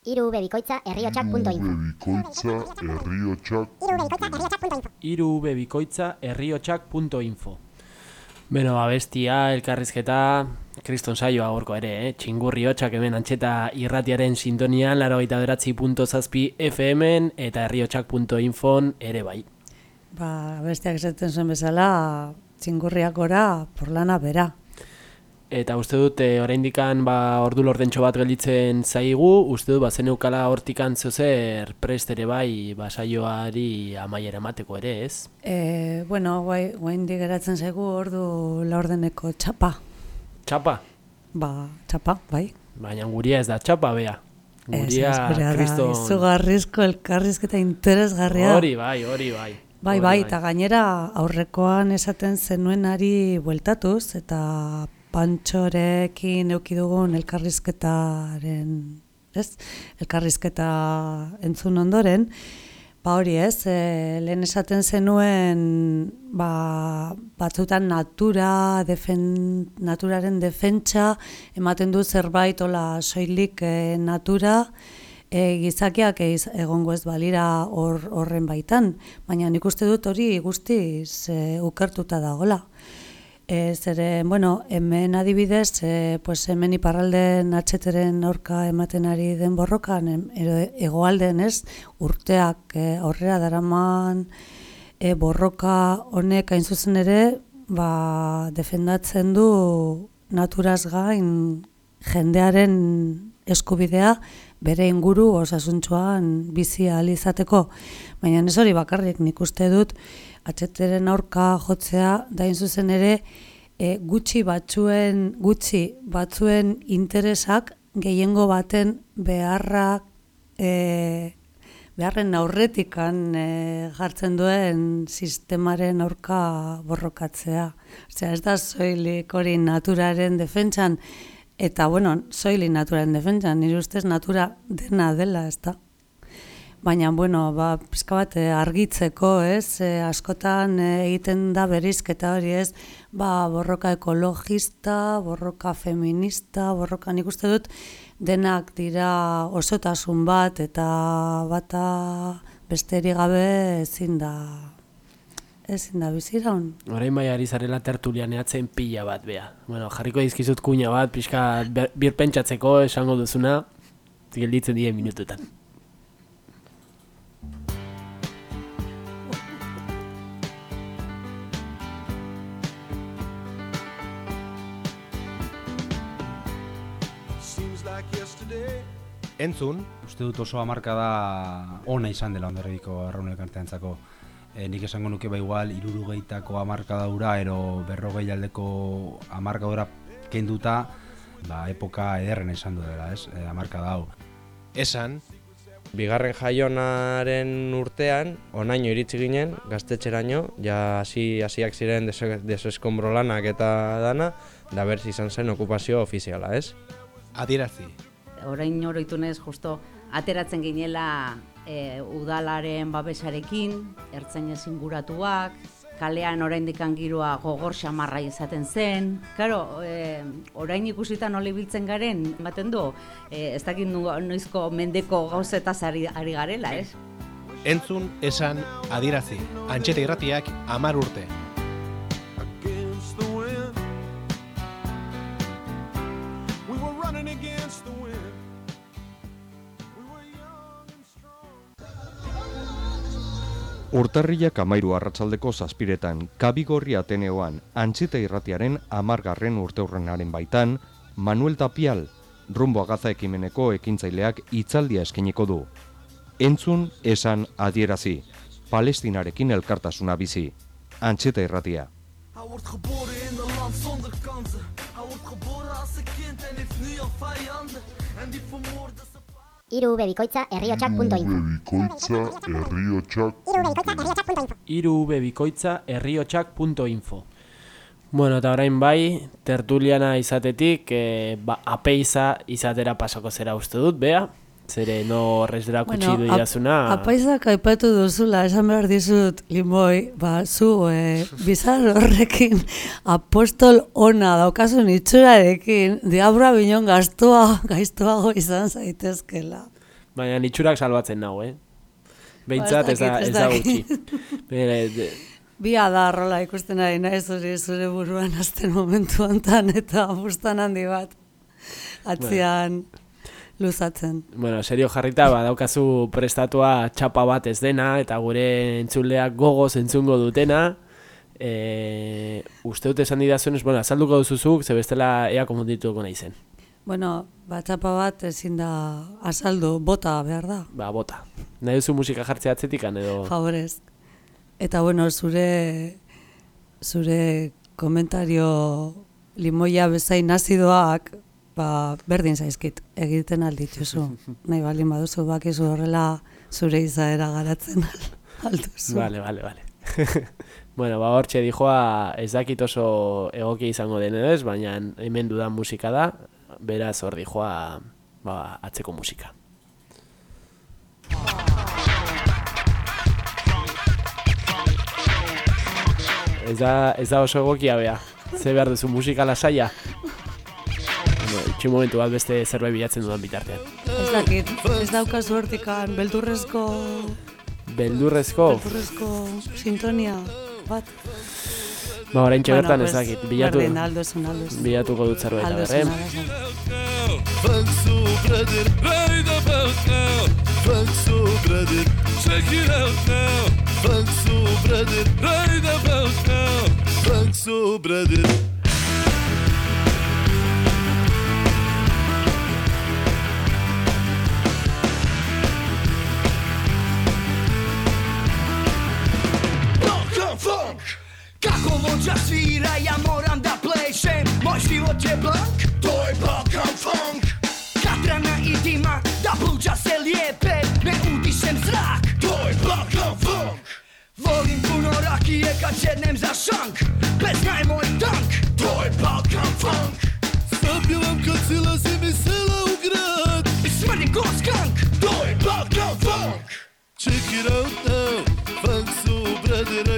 Irubebikoitza irubebikoitza Beno, abestia, elkarrizketa, kriston saio agorko ere, eh? txingurri hotxak hemen antxeta irratiaren sintonian, laro gaita beratzi punto zazpi FM-en eta herriotxak.info ere bai. Ba, abestiak esaten zuen bezala, txingurriak gora, porlana bera. Eta uste dut, e, oraindikan ba, ordu lordentxo bat gelditzen zaigu, uste dut, ba, zeneukala hortikan zozer prest ere bai, ba, saioari amaiera emateko ere, ez? E, bueno, guai, guain geratzen zaigu ordu laurdeneko txapa. Txapa? Ba, txapa, bai. Baina guria ez da txapa, bea. Guria, ez, ez, kriston... da, izugarrizko elkarrizketa interesgarria. Hori bai, hori bai. Bai, bai, bai, eta gainera aurrekoan esaten zenuenari bueltatuz, eta pantxorekin eukidugun elkarrizketaren, ez? Elkarrizketa entzun ondoren, ba hori ez, e, lehen esaten zenuen ba, batzutan natura, defen, naturaren defentsa, ematen du zerbait ola soilik e, natura, e, gizakiak egongo ez balira horren baitan, baina nik uste dut hori guztiz e, ukertuta dagola. Ez ere, bueno, hemen adibidez, e, pues hemen iparralden atxeteren aurka ematen ari den borrokan, egoalden ez, urteak e, aurrera daraman e, borroka honek hain zuzen ere, ba, defendatzen du naturaz gain jendearen eskubidea bere inguru osasuntxoan bizi izateko. Baina ez hori bakarrik nik uste dut, atxeteren aurka jotzea, dain zuzen ere, e, gutxi batzuen, gutxi batzuen interesak gehiengo baten beharrak e, beharren aurretikan e, jartzen duen sistemaren aurka borrokatzea. Osea, ez da soilik hori naturaren defentsan, eta bueno, soilik naturaren defentsan, nire ustez natura dena dela, ez da? Baina, bueno, ba, pizka bat eh, argitzeko, ez, e, askotan eh, egiten da berizketa hori, ez, ba, borroka ekologista, borroka feminista, borroka nik uste dut, denak dira osotasun bat, eta bata besteri gabe ezin da, ezin da bizira hon. Horein bai ari zarela tertulian eatzen pila bat, bea. Bueno, jarriko dizkizut kuña bat, pixka birpentsatzeko esango duzuna, gelditzen die minututan. Entzun, uste dut oso hamarka da ona izan dela ondarribiko arraun elkarteantzako. E, nik esango nuke ba igual, irurugeitako hamarka daura, ero berrogei aldeko hamarka daura kenduta, ba, epoka ederren esan du dela, ez? E, hamarka dau. Esan, bigarren jaionaren urtean, onaino iritsi ginen, gaztetxeraino, ja hasi hasiak ziren deseskombro lanak eta dana, da berz izan zen okupazio ofiziala, ez? Adierazi, orain oroitunez justo ateratzen ginela e, udalaren babesarekin, ertzainez inguratuak, kalean oraindik giroa gogor xamarra izaten zen. Claro, e, orain ikusita nola ibiltzen garen, ematen du, e, ez dakit noizko mendeko gauzetaz ari, ari garela, ez? Entzun esan adirazi, antxeta irratiak amar urte. Urtarriak amairu arratsaldeko zazpiretan, kabigorri Ateneoan, antxita irratiaren amargarren urteurrenaren baitan, Manuel Tapial, rumbo agaza ekimeneko ekintzaileak itzaldia eskeniko du. Entzun esan adierazi, palestinarekin elkartasuna bizi. Antxeta irratia. Iru bebikoitza herriotxak.info Iru bebikoitza herriotxak.info Bueno, eta orain bai, tertuliana izatetik, e, ba, apeiza izatera pasako zera uste dut, bea? Zere no horrez dira kutsi bueno, du irazuna. Apaizak aipatu duzula, esan behar dizut, limoi, ba, zu, e, bizar horrekin apostol ona daukasun itxurarekin, diabra binon gaztua, gaiztuago izan zaitezkela. Baina itxurak salbatzen nago, eh? Beintzat ez da, ez da gutxi. Bere, de... Bia da ikusten ari nahi zure, zure buruan azten momentu hontan eta bustan handi bat. Atzian... Bueno luzatzen. Bueno, serio jarrita, ba, daukazu prestatua txapa bat ez dena, eta gure entzuleak gogoz entzungo dutena, E, uste dut esan didazunez, bueno, azalduko duzuzuk, ze bestela ea konfundituko nahi zen. Bueno, ba, txapa bat ezin da azaldu, bota behar da. Ba, bota. Nahi duzu musika jartzea atzetikan edo... Favorez. Eta bueno, zure zure komentario limoia bezain azidoak, ba, berdin zaizkit, egiten aldituzu. Nahi balin baduzu bakizu horrela zure izaera garatzen alduzu. Vale, vale, vale. bueno, ba, hortxe dijoa ez dakit oso egoki izango den ez, baina hemen dudan musika da, beraz hor dijoa ba, atzeko musika. Ez da, ez da oso egokia bea. Ze behar duzu musika lasaia? Bueno, itxu momentu bat beste zerbait bilatzen dudan bitartean. Ez dakit, ez daukazu hortikan beldurrezko... Beldurrezko? Beldurrezko sintonia bat. Ba, orain bertan ez pues, dakit, bilatu, berdin, aldozun, aldozun. bilatuko dut zerbait, Aldozun, berren. aldozun. Funk so brother, vođa svira, ja moram da plešem. Moj život je blank, to je Balkan Funk. Katrana i dima, da pluća se lijepe. Ne udišem zrak, to je Balkan Funk. Volim puno rakije kad sjednem za šank. Pesma je moj tank, to je Balkan Funk. Zapjevam kad silazim iz sela u grad. I smrdim ko skank, to je Balkan Funk. Check it out now. Funk so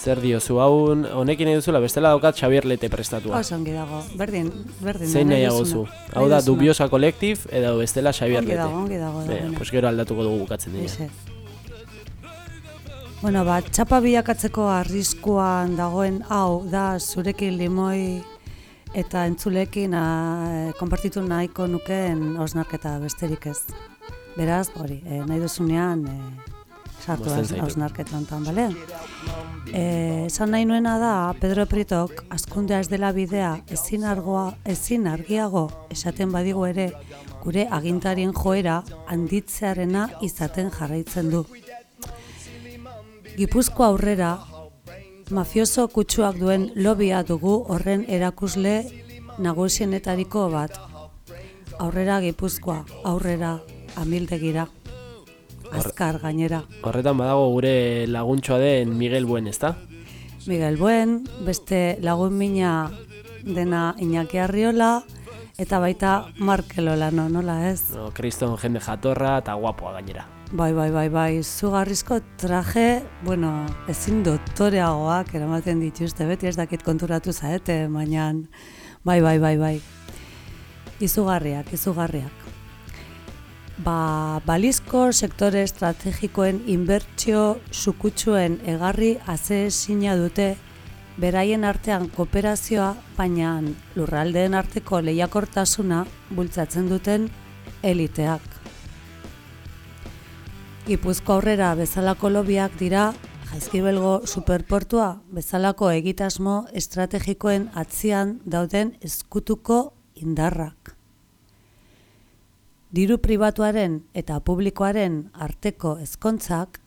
Zer diozu, hau honekin nahi duzula, bestela daukat Xavier Lete prestatua. Oso ongi dago, berdin, berdin. Zein nahi zu? Hau da. Dubiosa Collective edo bestela Xavier Ongi Lete. dago, ongi dago, Bea, dagoena. pues gero aldatuko dugu bukatzen dira. Bueno, ba, txapa bilakatzeko arriskuan dagoen hau da zurekin limoi eta entzulekin a, konpartitu nahiko nukeen osnarketa besterik ez. Beraz, hori, e, nahi duzunean e, sartu hausnarketa honetan, bale? E, esan nahi nuena da, Pedro Pritok, askundea ez dela bidea, ezin, argoa, ezin argiago esaten badigu ere, gure agintarien joera handitzearena izaten jarraitzen du. Gipuzko aurrera, mafioso kutsuak duen lobia dugu horren erakusle nagusienetariko bat. Aurrera Gipuzkoa, aurrera amildegira. Azkar gainera. Horretan badago gure laguntxoa den Miguel Buen, ezta? Miguel Buen, beste lagun mina dena Iñaki Arriola, eta baita Markel Olano, nola ez? No, kriston jende jatorra eta guapoa gainera. Bai, bai, bai, bai, zugarrizko traje, bueno, ezin doktoreagoak eramaten dituzte, beti ez dakit konturatu zaete, baina, bai, bai, bai, bai, izugarriak, izugarriak. Ba, balizko sektore estrategikoen inbertsio sukutsuen egarri azezina dute beraien artean kooperazioa, baina lurraldeen arteko lehiakortasuna bultzatzen duten eliteak. Gipuzko aurrera bezalako lobiak dira Jaizkibelgo superportua bezalako egitasmo estrategikoen atzian dauden eskutuko indarrak. Diru pribatuaren eta publikoaren arteko ezkontzak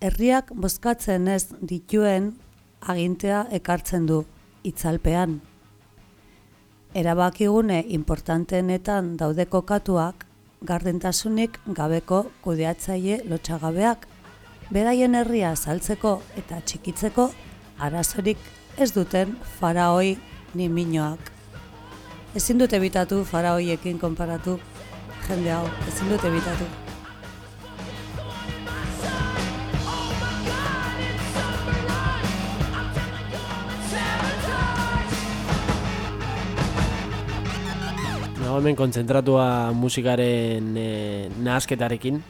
herriak bozkatzen ez dituen agintea ekartzen du itzalpean. Erabakigune importanteenetan daude kokatuak gardentasunik gabeko kudeatzaile lotxagabeak, beraien herria saltzeko eta txikitzeko arazorik ez duten faraoi ni minoak. Ezin dute bitatu faraoiekin konparatu jende hau, ezin dute bitatu. Nago hemen kontzentratua musikaren e, nahasketarekin,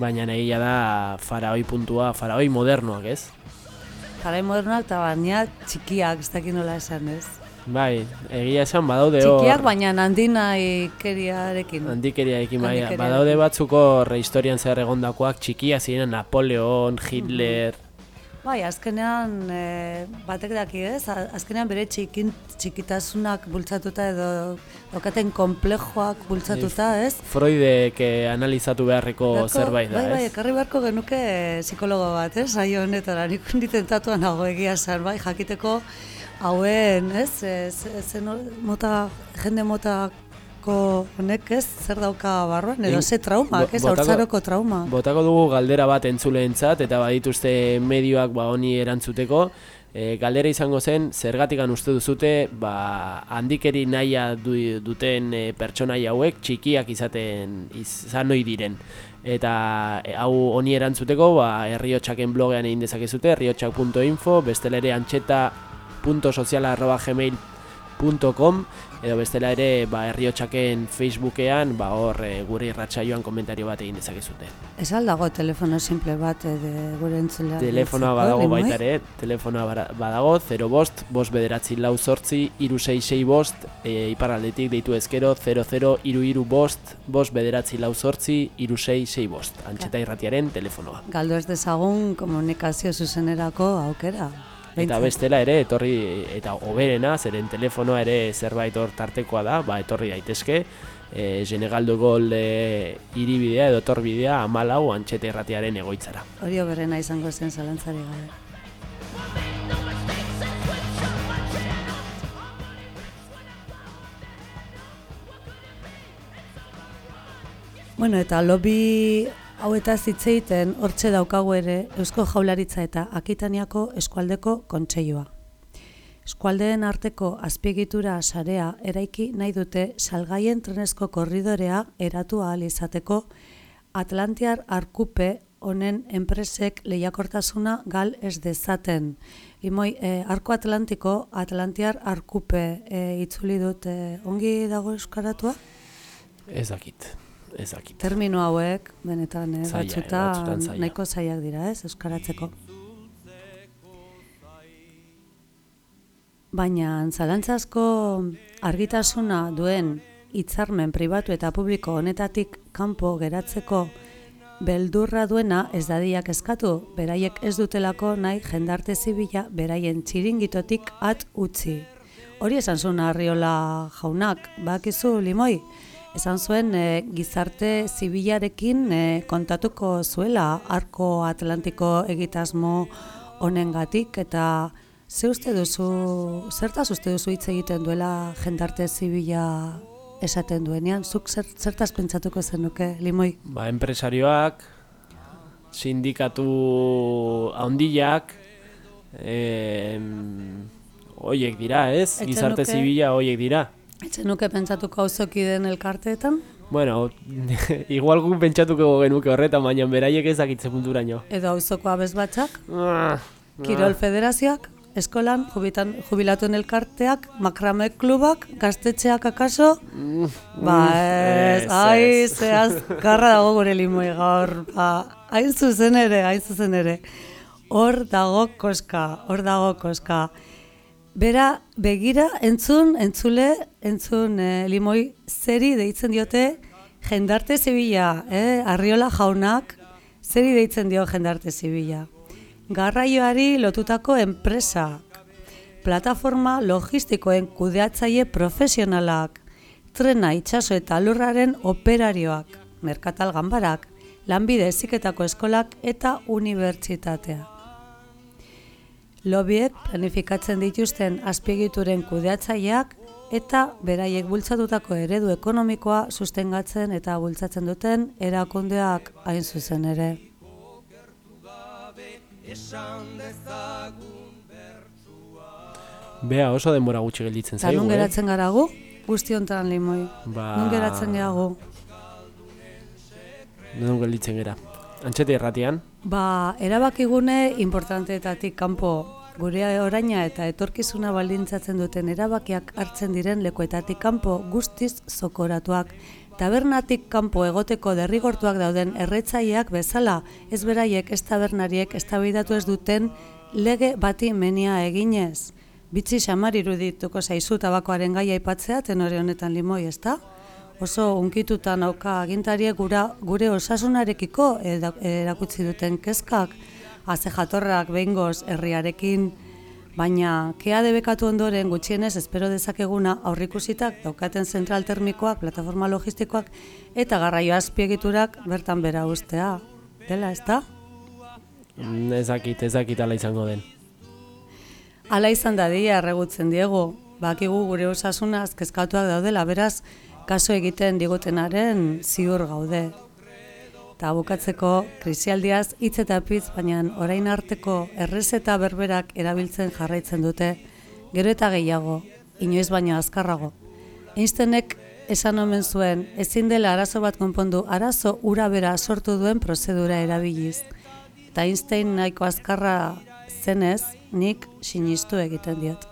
baina egia da faraoi puntua, faraoi modernoak, ez? Faraoi modernoak eta baina txikiak, ez dakit nola esan ez. Bai, egia esan badaude hor... Txikiak baina handinakeriarekin. Handikeriarekin, bai, badaude batzuko hor historian zehar egondakoak txikia ziren Napoleon, Hitler... Bai, azkenean e, batek daki ez, azkenean bere txikin, txikitasunak bultzatuta edo okaten komplejoak bultzatuta ez. Freudek eh, analizatu beharreko Beharko- zerbait da, bai, bai, ez? ekarri beharko genuke psikologo bat, ez? Saio honetara, nik ditentatuan nago egia zen, bai, jakiteko hauen, ez? Ez, ez, mota, jende motako honek, ez? Zer dauka barruan, edo ze traumak, ez? Hortzaroko trauma. Botako dugu galdera bat entzuleentzat eta badituzte medioak ba honi erantzuteko. E, galdera izango zen, zergatikan uste duzute, ba, handikeri nahia du, duten e, pertsonaia hauek txikiak izaten izan ohi diren. Eta e, hau honi erantzuteko, ba, herriotxaken blogean egin dezakezute, herriotxak.info, bestela ere antxeta.soziala.gmail.com edo bestela ere ba, herriotxaken Facebookean ba, hor e, gure irratsaioan komentario bat egin dezakezute. Ez aldago telefono simple bat edo gure entzulea. Telefonoa badago baita ere, telefonoa badago, 0 bost, bost bederatzi lau sortzi, iru sei sei bost, e, iparraldetik deitu ezkero, 00 iru iru bost, bost bederatzi lau sortzi, iru sei sei bost, antxeta irratiaren telefonoa. Galdu ez dezagun komunikazio zuzenerako aukera. Eta bestela ere, etorri, eta oberena, zeren telefonoa ere zerbait hor tartekoa da, ba, etorri daitezke, e, Genegaldo Gol e, iribidea edo torbidea amalau antxeta irratiaren egoitzara. Hori oberena izango zen zalantzari gabe. Bueno, eta lobby hauetaz hitz egiten hortxe daukagu ere Eusko Jaularitza eta Akitaniako eskualdeko kontseilua. Eskualdeen arteko azpiegitura sarea eraiki nahi dute salgaien trenezko korridorea eratu ahal izateko Atlantiar Arkupe honen enpresek lehiakortasuna gal ez dezaten. Imoi, eh, Arko Atlantiko, Atlantiar Arkupe eh, itzuli dut eh, ongi dago euskaratua? Ez dakit, ez dakit. Termino hauek, benetan, eh, Zaila, eh, batzutan zaila. nahiko zailak dira, ez, euskaratzeko. Baina zalantzazko argitasuna duen hitzarmen pribatu eta publiko honetatik kanpo geratzeko beldurra duena ez dadiak eskatu, beraiek ez dutelako nahi jendarte zibila beraien txiringitotik at utzi. Hori esan zuen Arriola jaunak, bakizu limoi, esan zuen eh, gizarte zibilarekin eh, kontatuko zuela arko atlantiko egitasmo honengatik eta ze uste duzu, zertaz uste duzu hitz egiten duela jendarte zibila esaten duenean, zuk zer, zertaz pentsatuko zenuke, limoi? Ba, enpresarioak, sindikatu handiak, em, hoiek dira, ez? Etxe Gizarte zibila hoiek dira. Etxe nuke pentsatuko auzoki den elkarteetan? Bueno, igual guk pentsatuko genuke horretan, baina beraiek ez punturaino. Edo auzoko abesbatzak? Ah, Kirol federazioak? Eskolan, jubitan, jubilatuen elkarteak, makrame klubak, gaztetxeak akaso? ba, ez, ez, ai, ez. ze azkarra dago gure limoi gaur. Ba, hain zuzen ere, hain zuzen ere. Hor dago koska, hor dago koska. Bera, begira, entzun, entzule, entzun eh, limoi zeri deitzen diote jendarte zibila, eh? Arriola jaunak zeri deitzen dio jendarte zibila. Garraioari lotutako enpresak, plataforma logistikoen kudeatzaile profesionalak, trena itsaso eta lurraren operarioak, merkatal ganbarak, lanbide heziketako eskolak eta unibertsitatea. Lobiek planifikatzen dituzten azpiegituren kudeatzaileak eta beraiek bultzatutako eredu ekonomikoa sustengatzen eta bultzatzen duten erakundeak hain zuzen ere. Bea, oso denbora gutxi gelditzen Eta zaigu, nun eh? geratzen gara gu? Guzti hontan limoi. Ba- Nun geratzen gara gu? Non gelditzen gera. Antxete erratian, Ba, erabakigune importanteetatik kanpo gure oraina eta etorkizuna baldintzatzen duten erabakiak hartzen diren lekuetatik kanpo guztiz zokoratuak. Tabernatik kanpo egoteko derrigortuak dauden erretzaileak bezala, ez beraiek ez tabernariek eztabaidatu ez duten lege bati menia eginez. Bitzi xamar irudituko zaizu tabakoaren gai aipatzea tenore honetan limoi, ezta? Oso unkituta nauka agintariek gura, gure osasunarekiko erakutsi duten kezkak, haze jatorrak behingoz herriarekin, baina kea debekatu ondoren gutxienez espero dezakeguna aurrikusitak daukaten zentral termikoak, plataforma logistikoak eta garraio azpiegiturak bertan bera ustea. Dela? Mm, Ez dakit, ez dakit ala izango den. Hala izan dadia erregutzen diegu, bakigu gure osasunaz kezkatuak daudela, beraz, kaso egiten digutenaren ziur gaude. Eta bukatzeko, krisialdiaz hitz eta pitz, baina orain arteko errezeta berberak erabiltzen jarraitzen dute, gero eta gehiago, inoiz baino azkarrago. Einsteinek esan omen zuen, ezin dela arazo bat konpondu, arazo ura bera sortu duen prozedura erabiliz. Eta Einstein nahiko azkarra zenez, nik sinistu egiten diot.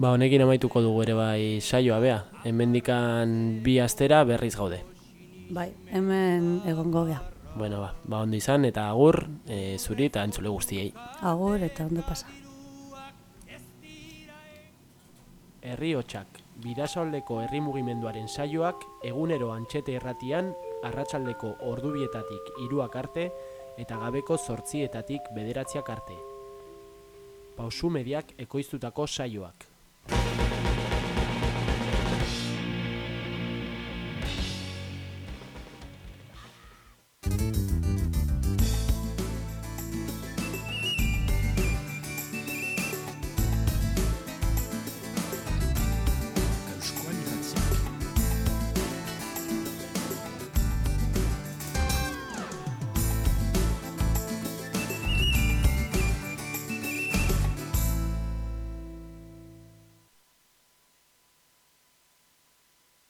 Ba, honekin amaituko dugu ere bai saioa bea. Hemendikan bi astera berriz gaude. Bai, hemen egongo gea. Bueno, ba, ba ondo izan eta agur e, zuri eta entzule guztiei. Agur eta ondo pasa. Herri hotxak, birasoaldeko herri mugimenduaren saioak egunero antxete erratian, arratsaldeko ordubietatik iruak arte eta gabeko zortzietatik bederatziak arte. Pausu mediak ekoiztutako saioak.